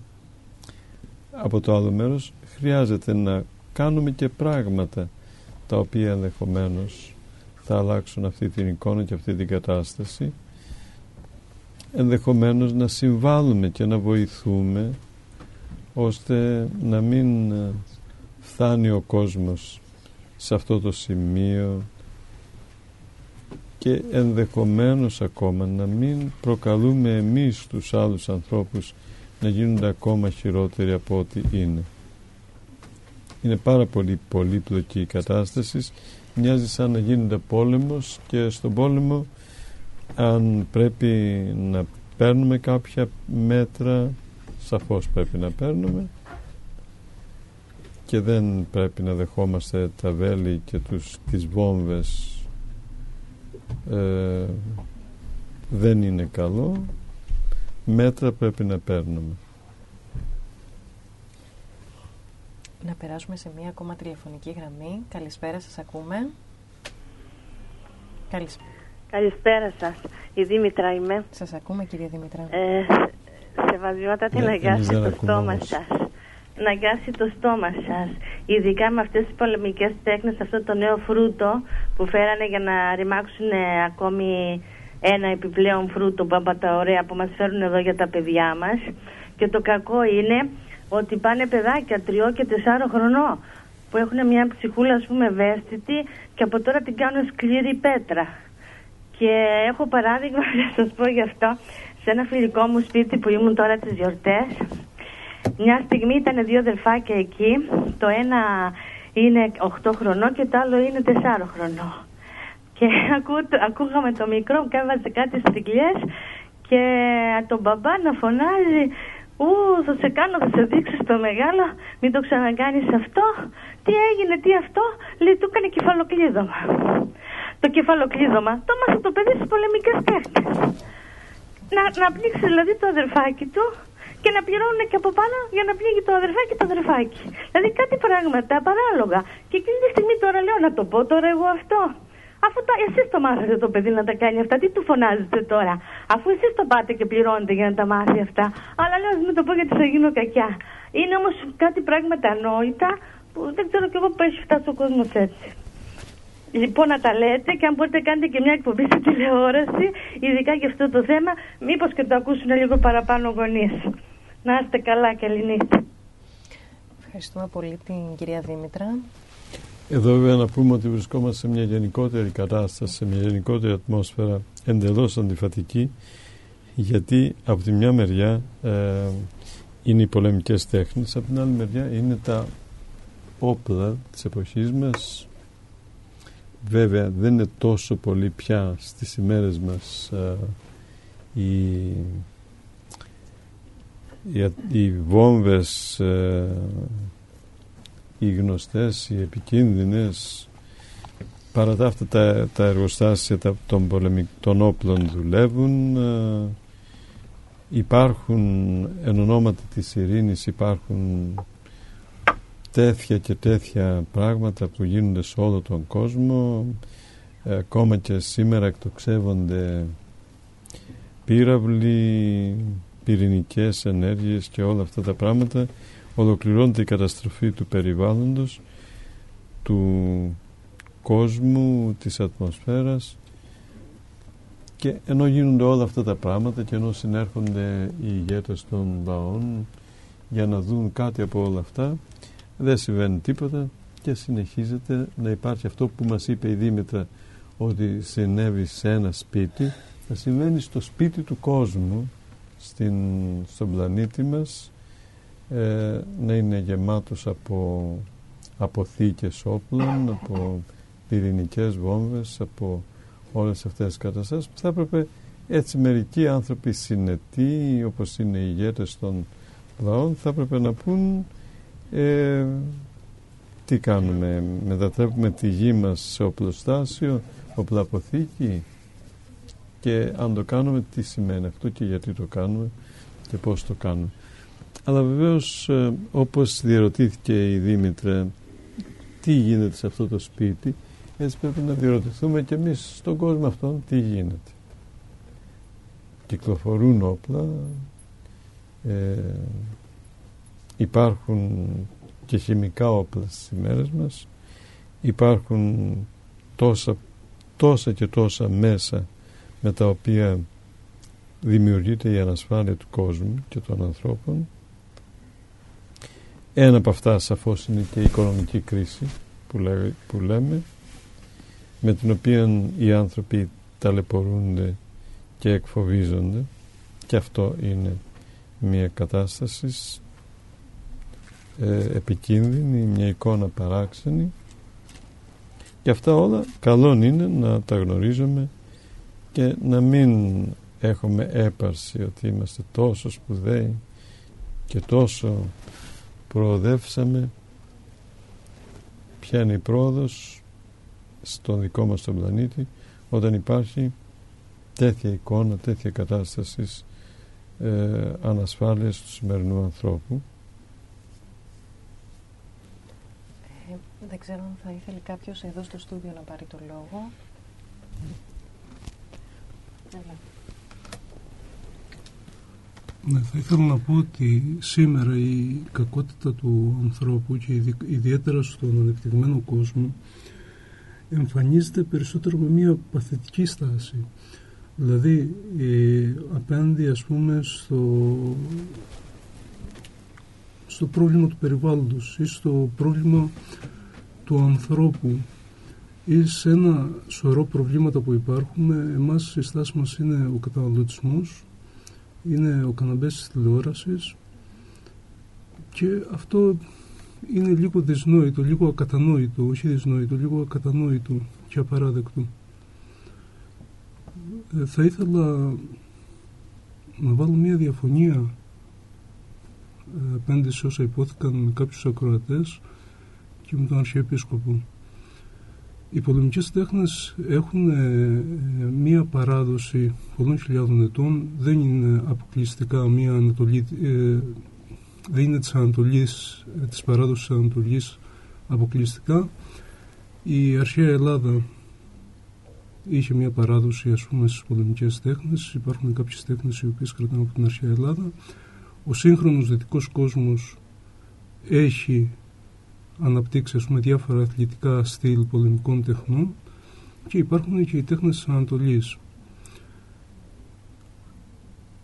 από το άλλο μέρος χρειάζεται να κάνουμε και πράγματα τα οποία ενδεχομένως θα αλλάξουν αυτή την εικόνα και αυτή την κατάσταση. Ενδεχομένως να συμβάλλουμε και να βοηθούμε ώστε να μην φτάνει ο κόσμος σε αυτό το σημείο και ενδεχομένως ακόμα να μην προκαλούμε εμείς τους άλλους ανθρώπους να γίνονται ακόμα χειρότεροι από ό,τι είναι. Είναι πάρα πολύ πολύπλοκη η κατάσταση. Μοιάζει σαν να γίνεται πόλεμος και στον πόλεμο αν πρέπει να παίρνουμε κάποια μέτρα σαφώς πρέπει να παίρνουμε και δεν πρέπει να δεχόμαστε τα βέλη και τους, τις βόμβες ε, δεν είναι καλό μέτρα πρέπει να παίρνουμε Να περάσουμε σε μία ακόμα τηλεφωνική γραμμή. Καλησπέρα, σας ακούμε. Καλησπέρα. Καλησπέρα σας. Η Δήμητρα είμαι. Σας ακούμε κυρία Δήμητρα. Ε, σεβασμιότατη να γιάσει το στόμα σας. Να γιάσει το στόμα σας. Ειδικά με αυτές τις πολεμικές τέχνες, αυτό το νέο φρούτο που φέρανε για να ρημάξουν ακόμη ένα επιπλέον φρούτο από τα ωραία που μας φέρουν εδώ για τα παιδιά μας. Και το κακό είναι ότι πάνε παιδάκια τριών και τεσσάρων χρονών που έχουν μια ψυχούλα ας πούμε ευαίσθητη και από τώρα την κάνουν σκληρή πέτρα. Και έχω παράδειγμα <laughs> να σας πω γι' αυτό σε ένα φιλικό μου σπίτι που ήμουν τώρα τις γιορτές. Μια στιγμή ήταν δύο αδελφάκια εκεί. Το ένα είναι 8 χρονών και το άλλο είναι 4 χρονών. Και <laughs> ακού, ακούγαμε το μικρό που έβαζε κάτι στριγλιές και τον μπαμπά να φωνάζει Ού, θα σε κάνω, θα σε δείξω στο μεγάλο, μην το ξανακάνεις αυτό. Τι έγινε, τι αυτό, λέει, του έκανε κεφαλοκλείδωμα. Το κεφαλοκλείδωμα το μάθε το παιδί στις πολεμικές τέχνες. Να, να πνίξει δηλαδή το αδερφάκι του και να πληρώνουν και από πάνω για να πνίγει το αδερφάκι το αδερφάκι. Δηλαδή κάτι πράγματα παράλογα. Και εκείνη τη στιγμή τώρα λέω να το πω τώρα εγώ αυτό. Αφού το, εσείς το μάθατε το παιδί να τα κάνει αυτά, τι του φωνάζετε τώρα; Αφού εσείς το πάτε και πληρώνετε για να τα μάθει αυτά. Αλλά λέω μην το πω γιατί θα γίνω κακιά. Είναι όμως κάτι πράγματα ανόητα που δεν ξέρω κι εγώ που έχει φτάσει ο κόσμος έτσι. Λοιπόν, να τα λέτε και αν μπορείτε κάνετε και μια εκπομπή στη τηλεόραση, ειδικά για αυτό το θέμα, μήπως και το ακούσουν λίγο παραπάνω γονείς. Να είστε καλά και νύχτα. Ευχαριστούμε πολύ την κυρία Δήμητρα. Εδώ βέβαια να πούμε ότι βρισκόμαστε σε μια γενικότερη κατάσταση, σε μια γενικότερη ατμόσφαιρα εντελώς αντιφατική γιατί από τη μια μεριά ε, είναι οι πολεμικές τέχνες, από την άλλη μεριά είναι τα όπλα της εποχής μας. Βέβαια δεν είναι τόσο πολύ πια στις ημέρες μας ε, οι, οι, οι βόμβες ε, οι γνωστές, οι επικίνδυνες παρά τα αυτά τα, τα εργοστάσια των, των όπλων δουλεύουν ε, υπάρχουν εν ονόματι της ειρήνης υπάρχουν τέτοια και τέτοια πράγματα που γίνονται σε όλο τον κόσμο. Ε, ακόμα και σήμερα εκτοξεύονται πύραυλοι πυρηνικές ενέργειες και όλα αυτά τα πράγματα ολοκληρώνεται η καταστροφή του περιβάλλοντος του κόσμου, της ατμοσφαίρας και ενώ γίνονται όλα αυτά τα πράγματα και ενώ συνέρχονται οι ηγέτες των λαών για να δουν κάτι από όλα αυτά δεν συμβαίνει τίποτα και συνεχίζεται να υπάρχει αυτό που μας είπε η Δήμητρα ότι συνέβη σε ένα σπίτι. Θα συμβαίνει στο σπίτι του κόσμου στην, στον πλανήτη μας ε, να είναι γεμάτος από αποθήκες όπλων, από πυρηνικές βόμβες, από όλες αυτές τις καταστάσεις που θα έπρεπε έτσι μερικοί άνθρωποι συνετοί όπως είναι οι ηγέτες των λαών θα έπρεπε να πούν ε, τι κάνουμε μετατρέπουμε τη γη μας σε οπλοστάσιο οπλαποθήκη και αν το κάνουμε τι σημαίνει αυτό και γιατί το κάνουμε και πώς το κάνουμε αλλά βεβαίως ε, όπως διερωτήθηκε η Δήμητρα τι γίνεται σε αυτό το σπίτι έτσι πρέπει να διερωτηθούμε και εμείς στον κόσμο αυτόν τι γίνεται. Κυκλοφορούν όπλα, ε, υπάρχουν και χημικά όπλα στις ημέρες μας, υπάρχουν τόσα, τόσα και τόσα μέσα με τα οποία δημιουργείται η ανασφάλεια του κόσμου και των ανθρώπων ένα από αυτά σαφώς είναι και η οικονομική κρίση που, που λέμε με την οποία οι άνθρωποι ταλαιπωρούνται και εκφοβίζονται και αυτό είναι μια κατάσταση ε, επικίνδυνη, μια εικόνα παράξενη. Και αυτά όλα καλό είναι να τα γνωρίζουμε και να μην έχουμε έπαρση ότι είμαστε τόσο σπουδαίοι και τόσο προοδεύσαμε ποια είναι η πρόοδος στον δικό μας τον πλανήτη όταν υπάρχει τέτοια εικόνα, τέτοια κατάσταση ε, ανασφάλειας του σημερινού ανθρώπου. Ε, δεν ξέρω αν θα ήθελε κάποιος εδώ στο στούντιο να πάρει το λόγο. Ναι, θα ήθελα να πω ότι σήμερα η κακότητα του ανθρώπου και ιδιαίτερα στον ανεπτυγμένο κόσμο εμφανίζεται περισσότερο με μια παθητική στάση. Δηλαδή ε, απέναντι ας πούμε στο, στο πρόβλημα του περιβάλλοντος ή στο πρόβλημα του ανθρώπου ή σε ένα σωρό προβλήματα που υπάρχουν εμάς η στάση μας είναι ο καταναλωτισμός είναι ο καναμπές της τηλεόρασης και αυτό είναι λίγο δυσνόητο, λίγο ακατανόητο, όχι δυσνόητο, λίγο ακατανόητο και απαράδεκτο. Ε, θα ήθελα να βάλω μια διαφωνία ε, απέναντι σε όσα υπόθηκαν με κάποιους ακροατές και με τον Αρχιεπίσκοπο. Οι πολεμικές τέχνες έχουν ε, μία παράδοση πολλών χιλιάδων ετών, δεν είναι αποκλειστικά μία Ανατολή, ε, δεν είναι της Ανατολής, ε, της παράδοσης Ανατολής αποκλειστικά. Η αρχαία Ελλάδα είχε μία παράδοση ας πούμε στις πολεμικές τέχνες, υπάρχουν κάποιες τέχνες οι οποίες κρατάνε από την αρχαία Ελλάδα. Ο σύγχρονος δυτικός κόσμος έχει αναπτύξει ας πούμε, διάφορα αθλητικά στυλ πολεμικών τεχνών και υπάρχουν και οι τέχνες της Ανατολής.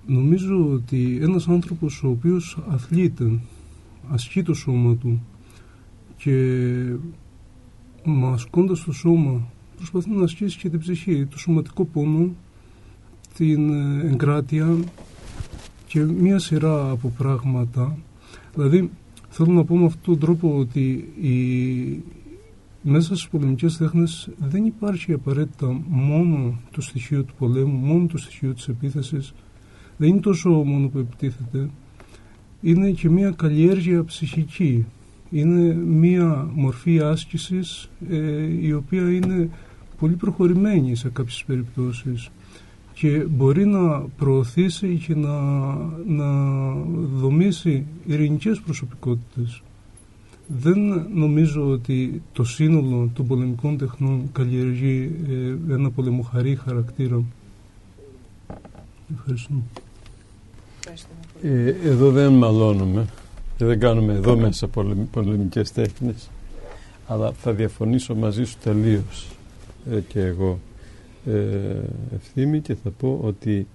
Νομίζω ότι ένας άνθρωπος ο οποίος αθλείται, ασκεί το σώμα του και μα ασκώντας το σώμα προσπαθεί να ασκήσει και την ψυχή, το σωματικό πόνο, την εγκράτεια και μία σειρά από πράγματα. Δηλαδή Θέλω να πω με αυτόν τον τρόπο ότι η... μέσα στις πολεμικές τέχνες δεν υπάρχει απαραίτητα μόνο το στοιχείο του πολέμου, μόνο το στοιχείο της επίθεσης. Δεν είναι τόσο μόνο που επιτίθεται. Είναι και μια καλλιέργεια ψυχική. Είναι μια μορφή άσκησης ε, η οποία είναι πολύ προχωρημένη σε κάποιες περιπτώσεις και μπορεί να προωθήσει και να, να δομήσει ειρηνικές προσωπικότητες. Δεν νομίζω ότι το σύνολο των πολεμικών τεχνών καλλιεργεί ε, ένα πολεμοχαρή χαρακτήρα. Ευχαριστώ. Ε, εδώ δεν μαλώνουμε και δεν κάνουμε εδώ μέσα πολεμικές τέχνες αλλά θα διαφωνήσω μαζί σου τελείως ε, και εγώ ε, ευθύμη και θα πω ότι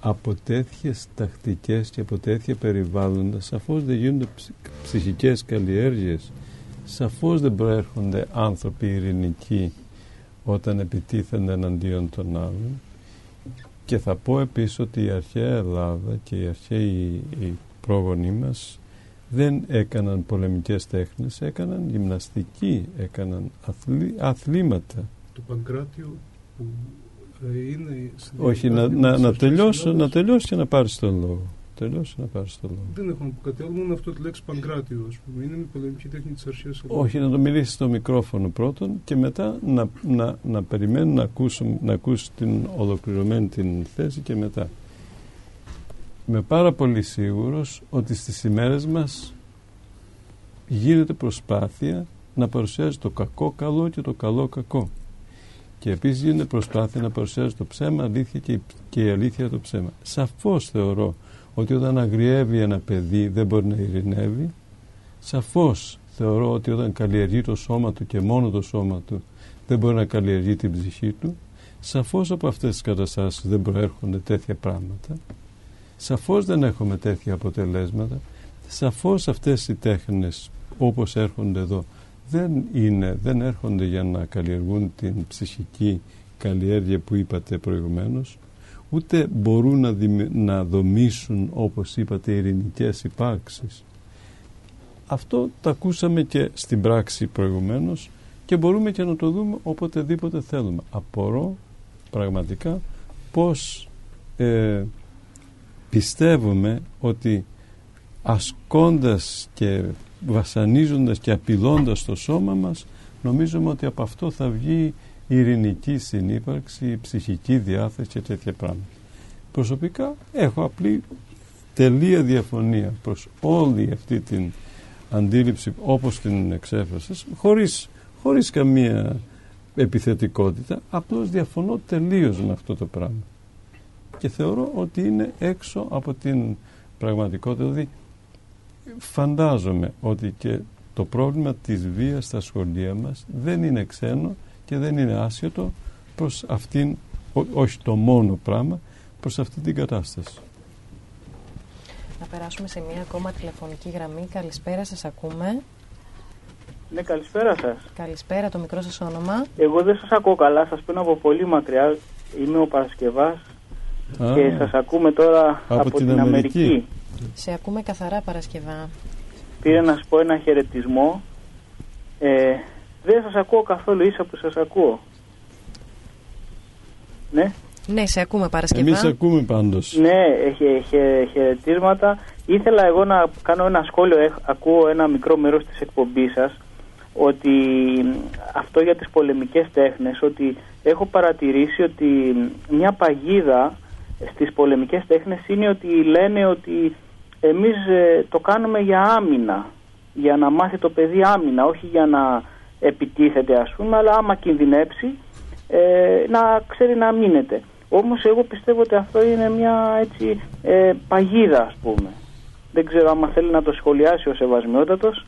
από τέτοιες τακτικές και από τέτοια περιβάλλοντα σαφώς δεν γίνονται ψυχικές καλλιέργειες σαφώς δεν προέρχονται άνθρωποι ειρηνικοί όταν επιτίθενται εναντίον των άλλων και θα πω επίσης ότι η αρχαία Ελλάδα και οι αρχαίοι οι πρόγονοί μας δεν έκαναν πολεμικές τέχνες, έκαναν γυμναστική, έκαναν αθλήματα. Το Παγκράτιο που ε, είναι Όχι, να, να, να, τελειώσω, να τελειώσω και να πάρεις τον λόγο. Τελειώσω να πάρεις τον λόγο. Δεν έχω να πω κάτι άλλο, μόνο αυτό το λέξη Παγκράτιο, ας πούμε. Είναι με πολεμική τέχνη της αρχαίας Όχι, να το μιλήσεις στο μικρόφωνο πρώτον και μετά να, να, να περιμένω να ακούσω, να ακούσω την ολοκληρωμένη την θέση και μετά. Είμαι πάρα πολύ σίγουρος ότι στις ημέρες μας γίνεται προσπάθεια να παρουσιάζει το κακό καλό και το καλό κακό. Και επίσης γίνεται προσπάθεια να παρουσιάζει το ψέμα αλήθεια και, και η αλήθεια το ψέμα. Σαφώς θεωρώ ότι όταν αγριεύει ένα παιδί δεν μπορεί να ειρηνεύει. Σαφώς θεωρώ ότι όταν καλλιεργεί το σώμα του και μόνο το σώμα του δεν μπορεί να καλλιεργεί την ψυχή του. Σαφώς από αυτές τις καταστάσεις δεν προέρχονται τέτοια πράγματα. Σαφώς δεν έχουμε τέτοια αποτελέσματα. Σαφώς αυτές οι τέχνες όπως έρχονται εδώ δεν, είναι, δεν έρχονται για να καλλιεργούν την ψυχική καλλιέργεια που είπατε προηγουμένως ούτε μπορούν να, να δομήσουν όπως είπατε ειρηνικές υπάρξεις. Αυτό το ακούσαμε και στην πράξη προηγουμένως και μπορούμε και να το δούμε οποτεδήποτε θέλουμε. Απορώ πραγματικά πως ε, πιστεύουμε ότι ασκώντας και βασανίζοντας και απειλώντας το σώμα μας νομίζουμε ότι από αυτό θα βγει ειρηνική συνύπαρξη, ψυχική διάθεση και τέτοια πράγματα. Προσωπικά έχω απλή τελεία διαφωνία προς όλη αυτή την αντίληψη όπως την εξέφρασες χωρίς, χωρίς καμία επιθετικότητα. Απλώς διαφωνώ τελείως με αυτό το πράγμα. Και θεωρώ ότι είναι έξω από την πραγματικότητα. Δηλαδή φαντάζομαι ότι και το πρόβλημα της βίας στα σχολεία μας δεν είναι ξένο και δεν είναι άσχετο προς αυτήν, όχι το μόνο πράγμα, προς αυτή την κατάσταση. Να περάσουμε σε μία ακόμα τηλεφωνική γραμμή. Καλησπέρα, σας ακούμε. Ναι, καλησπέρα σας. Καλησπέρα, το μικρό σας όνομα. Εγώ δεν σας ακούω καλά, σας πίνω από πολύ μακριά. Είμαι ο Παρασκευάς και σας ακούμε τώρα από, την, Αμερική. Σε ακούμε καθαρά Παρασκευά. Πήρε να σου πω ένα χαιρετισμό. Ε, δεν σας ακούω καθόλου ίσα που σας ακούω. Ναι. Ναι, σε ακούμε Παρασκευά. Εμείς ακούμε πάντως. Ναι, χαιρετίσματα. Ήθελα εγώ να κάνω ένα σχόλιο, ακούω ένα μικρό μέρος της εκπομπής σας, ότι αυτό για τις πολεμικές τέχνες, ότι έχω παρατηρήσει ότι μια παγίδα στις πολεμικές τέχνες είναι ότι λένε ότι εμείς ε, το κάνουμε για άμυνα, για να μάθει το παιδί άμυνα, όχι για να επιτίθεται ας πούμε, αλλά άμα κινδυνέψει ε, να ξέρει να μείνεται. Όμως εγώ πιστεύω ότι αυτό είναι μια έτσι ε, παγίδα ας πούμε. Δεν ξέρω άμα θέλει να το σχολιάσει ο Σεβασμιότατος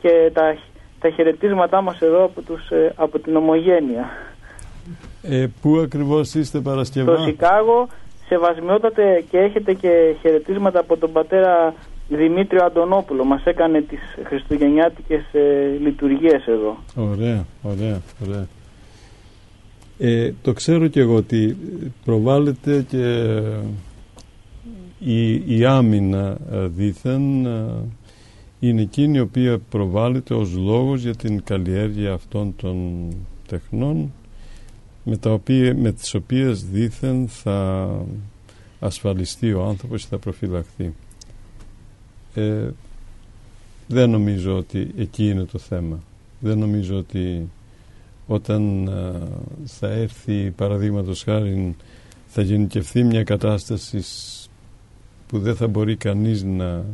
και τα, τα χαιρετίσματά μας εδώ από, τους, ε, από την Ομογένεια. Ε, πού ακριβώς είστε Παρασκευά; Στο Σικάγο, Σεβασμιότατε και έχετε και χαιρετίσματα από τον πατέρα Δημήτριο Αντωνόπουλο. Μας έκανε τις χριστουγεννιάτικες ε, λειτουργίες εδώ. Ωραία, ωραία, ωραία. Ε, το ξέρω και εγώ ότι προβάλλεται και η, η άμυνα ε, δήθεν ε, είναι εκείνη η οποία προβάλλεται ως λόγος για την καλλιέργεια αυτών των τεχνών με, τα οποία, με τις οποίες δήθεν θα ασφαλιστεί ο άνθρωπος και θα προφυλαχθεί. Ε, δεν νομίζω ότι εκεί είναι το θέμα. Δεν νομίζω ότι όταν θα έρθει παραδείγματος χάρη θα γενικευθεί μια κατάσταση που δεν θα μπορεί κανείς να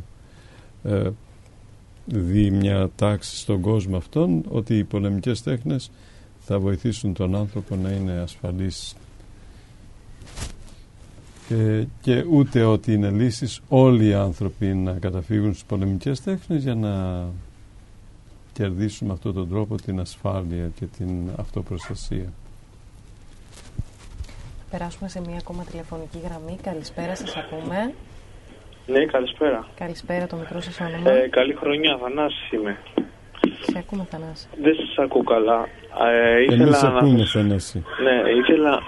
ε, δει μια τάξη στον κόσμο αυτόν ότι οι πολεμικές τέχνες θα βοηθήσουν τον άνθρωπο να είναι ασφαλής και, και ούτε ότι είναι λύσεις όλοι οι άνθρωποι να καταφύγουν στις πολεμικές τέχνες για να κερδίσουμε με αυτόν τον τρόπο την ασφάλεια και την αυτοπροστασία. Περάσουμε σε μία ακόμα τηλεφωνική γραμμή. Καλησπέρα, σας ακούμε. Ναι, καλησπέρα. Καλησπέρα, το μικρό σας όνομα. Ε, καλή χρονιά, Θανάσης είμαι. Σε ακούμε, Θανάση. Δεν σας ακούω καλά. Ε, ήθελα Εμείς ακούμε, να... Θανάση. Ναι, ήθελα...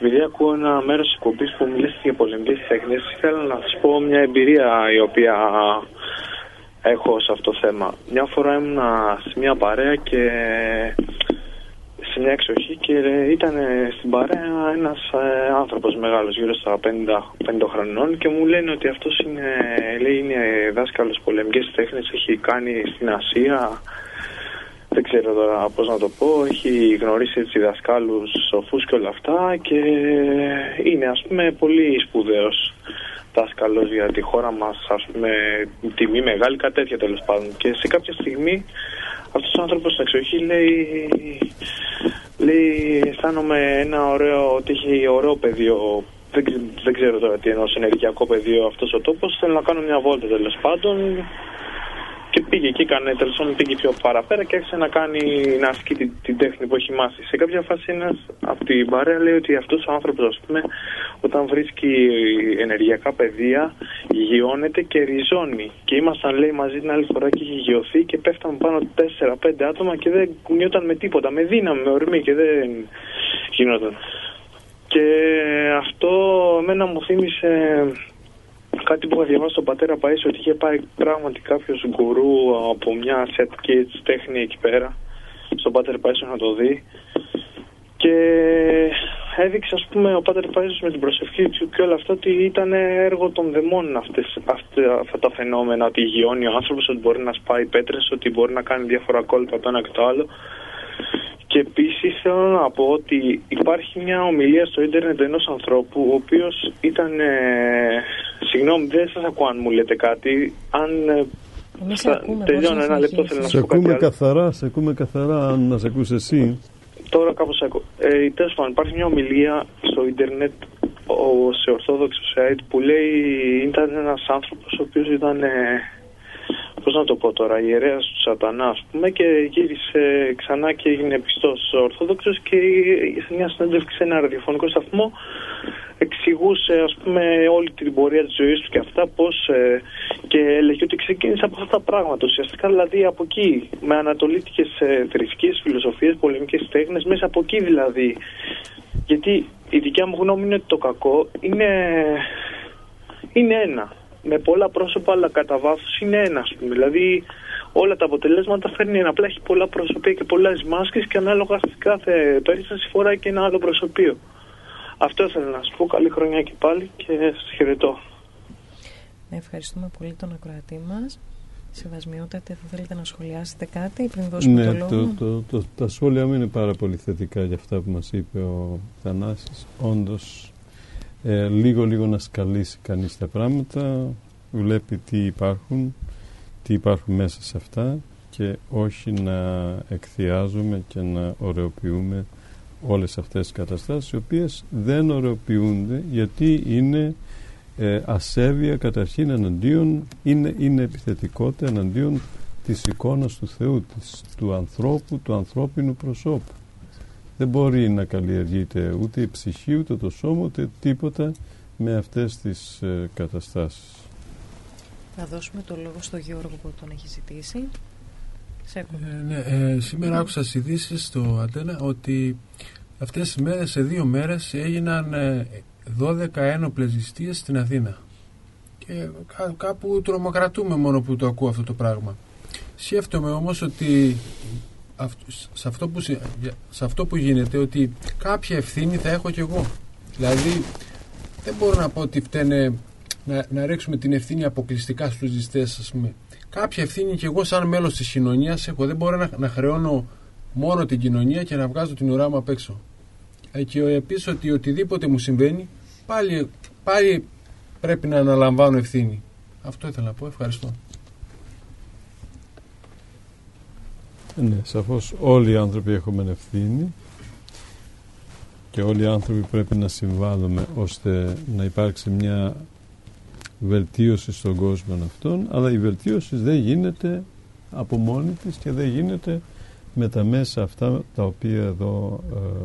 Επειδή ακούω ένα μέρος της εκπομπής που μιλήσατε για πολεμικές τέχνες, ήθελα να σας πω μια εμπειρία η οποία έχω σε αυτό το θέμα. Μια φορά ήμουν σε μια παρέα και σε μια εξοχή και ήταν στην παρέα ένας ε, άνθρωπος μεγάλος γύρω στα 50, 50 χρονών και μου λένε ότι αυτός είναι, λέει, είναι δάσκαλος πολεμικές τέχνες, έχει κάνει στην Ασία δεν ξέρω τώρα πώς να το πω, έχει γνωρίσει έτσι δασκάλους σοφούς και όλα αυτά και είναι ας πούμε πολύ σπουδαίος δάσκαλος για τη χώρα μας, ας πούμε, τιμή μεγάλη, κάτι τέτοια τέλος πάντων. Και σε κάποια στιγμή αυτός ο άνθρωπος στην εξοχή λέει, λέει, αισθάνομαι ένα ωραίο, ότι έχει ωραίο πεδίο. Δεν, δεν ξέρω τώρα τι εννοώ, ενεργειακό πεδίο αυτός ο τόπος. Θέλω να κάνω μια βόλτα τέλος πάντων και πήγε εκεί, έκανε τέλο πήγε πιο παραπέρα και άρχισε να κάνει να ασκεί την, την τέχνη που έχει μάθει. Σε κάποια φάση ένας από την παρέα λέει ότι αυτός ο άνθρωπος, ας πούμε, όταν βρίσκει ενεργειακά πεδία, γιώνεται και ριζώνει. Και ήμασταν, λέει, μαζί την άλλη φορά και είχε γιωθεί και πέφταμε πάνω 4-5 άτομα και δεν κουνιόταν με τίποτα, με δύναμη, με ορμή και δεν γινόταν. Και αυτό εμένα μου θύμισε κάτι που είχα διαβάσει στον πατέρα Παΐσιο ότι είχε πάει πράγματι κάποιος γκουρού από μια set kids τέχνη εκεί πέρα. Στον πατέρα Παΐσιο να το δει. Και έδειξε ας πούμε ο Πάτερ Παΐσιος με την προσευχή του και όλα αυτά ότι ήταν έργο των δαιμόνων αυτές, αυτά τα φαινόμενα ότι υγιώνει ο άνθρωπος, ότι μπορεί να σπάει πέτρες, ότι μπορεί να κάνει διάφορα κόλπα το ένα και το άλλο και Και επίσης θέλω να πω ότι υπάρχει μια ομιλία στο ίντερνετ ενός ανθρώπου, ο οποίος ήταν. Ε, συγγνώμη, δεν σας ακούω αν μου λέτε κάτι. Αν. Ε, στα, τελειώνω ένα λεπτό, θέλω να σε σα πω κάτι ακούμε άλλο. καθαρά, σε ακούμε καθαρά αν μας ακούς εσύ. Τώρα κάπως ακούω. Ε, τέλος πάντων, υπάρχει μια ομιλία στο ίντερνετ ο, σε ορθόδοξο site που λέει ήταν ένας άνθρωπος ο οποίος ήταν ε, πώς να το πω τώρα, ιερέας του σατανά ας πούμε και γύρισε ξανά και έγινε πιστός ορθόδοξος και σε μια συνέντευξη σε ένα ραδιοφωνικό σταθμό εξηγούσε ας πούμε όλη την πορεία της ζωής του και αυτά πώς ε, και έλεγε ότι ξεκίνησε από αυτά τα πράγματα ουσιαστικά δηλαδή από εκεί με ανατολίτικες ε, θρησκείες, φιλοσοφίες, πολεμικές τέχνες μέσα από εκεί δηλαδή. Γιατί η δικιά μου γνώμη είναι ότι το κακό είναι, είναι ένα με πολλά πρόσωπα αλλά κατά βάθος είναι ένας ας πούμε δηλαδή όλα τα αποτελέσματα φέρνει ένα απλά έχει πολλά προσωπία και πολλές μάσκες και ανάλογα στη κάθε περίσταση φοράει και ένα άλλο προσωπείο αυτό ήθελα να σας πω. Καλή χρονιά και πάλι και σας χαιρετώ. Ναι, ευχαριστούμε πολύ τον ακροατή μας. Σεβασμιότατε, θα θέλετε να σχολιάσετε κάτι πριν δώσουμε Ναι, το λόγο; το, το, το, τα σχόλια μου είναι πάρα πολύ θετικά για αυτά που μας είπε ο Θανάσης. Όντως, ε, λίγο λίγο να σκαλίσει κανείς τα πράγματα, βλέπει τι υπάρχουν, τι υπάρχουν μέσα σε αυτά και όχι να εκθιάζουμε και να ωρεοποιούμε όλες αυτές τις καταστάσεις οι οποίες δεν ωρεοποιούνται γιατί είναι ε, ασέβεια καταρχήν εναντίον είναι, είναι επιθετικότητα εναντίον της εικόνας του Θεού της, του ανθρώπου, του ανθρώπινου προσώπου δεν μπορεί να καλλιεργείται ούτε η ψυχή ούτε το σώμα ούτε τίποτα με αυτές τις ε, καταστάσεις Θα δώσουμε το λόγο στο Γιώργο που τον έχει ζητήσει. Σε ακούμε. Ε, ναι, ε, σήμερα άκουσα στις ειδήσεις στο Ατένα ότι αυτές τις μέρες, σε δύο μέρες, έγιναν ε, 12 ένοπλες ληστείες στην Αθήνα. Και κά- κάπου τρομοκρατούμε μόνο που το ακούω αυτό το πράγμα. Σκέφτομαι όμως ότι αυτ- σε αυτό, που, συ- για- σε αυτό που γίνεται ότι κάποια ευθύνη θα έχω κι εγώ. Δηλαδή δεν μπορώ να πω ότι φταίνε να, να ρίξουμε την ευθύνη αποκλειστικά στους ληστές ας πούμε. Κάποια ευθύνη κι εγώ σαν μέλος της κοινωνίας έχω. Δεν μπορώ να, να χρεώνω μόνο την κοινωνία και να βγάζω την ουρά μου απ' έξω. Ε, και επίσης ότι οτιδήποτε μου συμβαίνει πάλι, πάλι πρέπει να αναλαμβάνω ευθύνη. Αυτό ήθελα να πω. Ευχαριστώ. Ναι, σαφώς όλοι οι άνθρωποι έχουμε ευθύνη και όλοι οι άνθρωποι πρέπει να συμβάλλουμε ώστε να υπάρξει μια βελτίωση στον κόσμο αυτόν αλλά η βελτίωση δεν γίνεται από μόνη της και δεν γίνεται με τα μέσα αυτά τα οποία εδώ ε,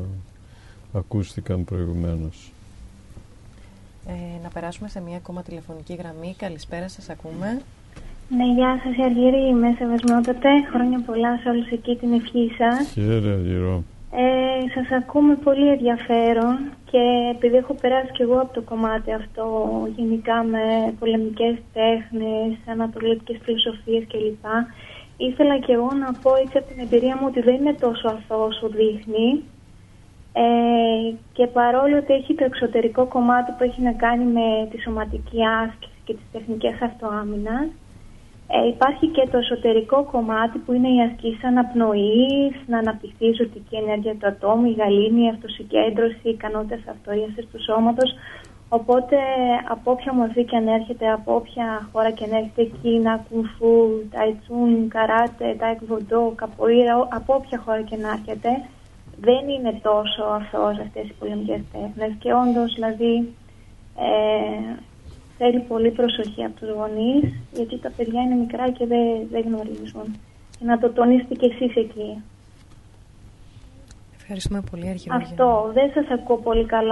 ακούστηκαν προηγουμένως. Ε, να περάσουμε σε μια ακόμα τηλεφωνική γραμμή. Καλησπέρα, σας ακούμε. Ναι, γεια σας Αργύρη, είμαι σεβασμιότατε. Χρόνια πολλά σε όλους εκεί την ευχή σας. Χαίρε Αργυρό. Ε, σας ακούμε πολύ ενδιαφέρον και επειδή έχω περάσει κι εγώ από το κομμάτι αυτό γενικά με πολεμικές τέχνες, ανατολικές φιλοσοφίες κλπ. Ήθελα κι εγώ να πω έτσι από την εμπειρία μου ότι δεν είναι τόσο αθώο όσο δείχνει ε, και παρόλο ότι έχει το εξωτερικό κομμάτι που έχει να κάνει με τη σωματική άσκηση και τις τεχνικές αυτοάμυνας ε, υπάρχει και το εσωτερικό κομμάτι που είναι η ασκήση αναπνοής, να αναπτυχθεί η ζωτική ενέργεια του ατόμου, η γαλήνη, η αυτοσυγκέντρωση, οι ικανότητες αυτοίασης του σώματος. Οπότε από όποια μορφή και αν έρχεται, από όποια χώρα και αν έρχεται, Κίνα, κουνφού, ταϊτσούν, καράτε, τάικβοντό, καποήρα, από όποια χώρα και να έρχεται, δεν είναι τόσο αθώος αυτές οι πολεμικές τέχνες και όντως δηλαδή ε, θέλει πολύ προσοχή από τους γονείς γιατί τα παιδιά είναι μικρά και δεν, δεν γνωρίζουν. Και να το τονίσετε κι εσείς εκεί. Ευχαριστούμε πολύ, Αρχιβάγια. Αυτό. Δεν σας ακούω πολύ καλά.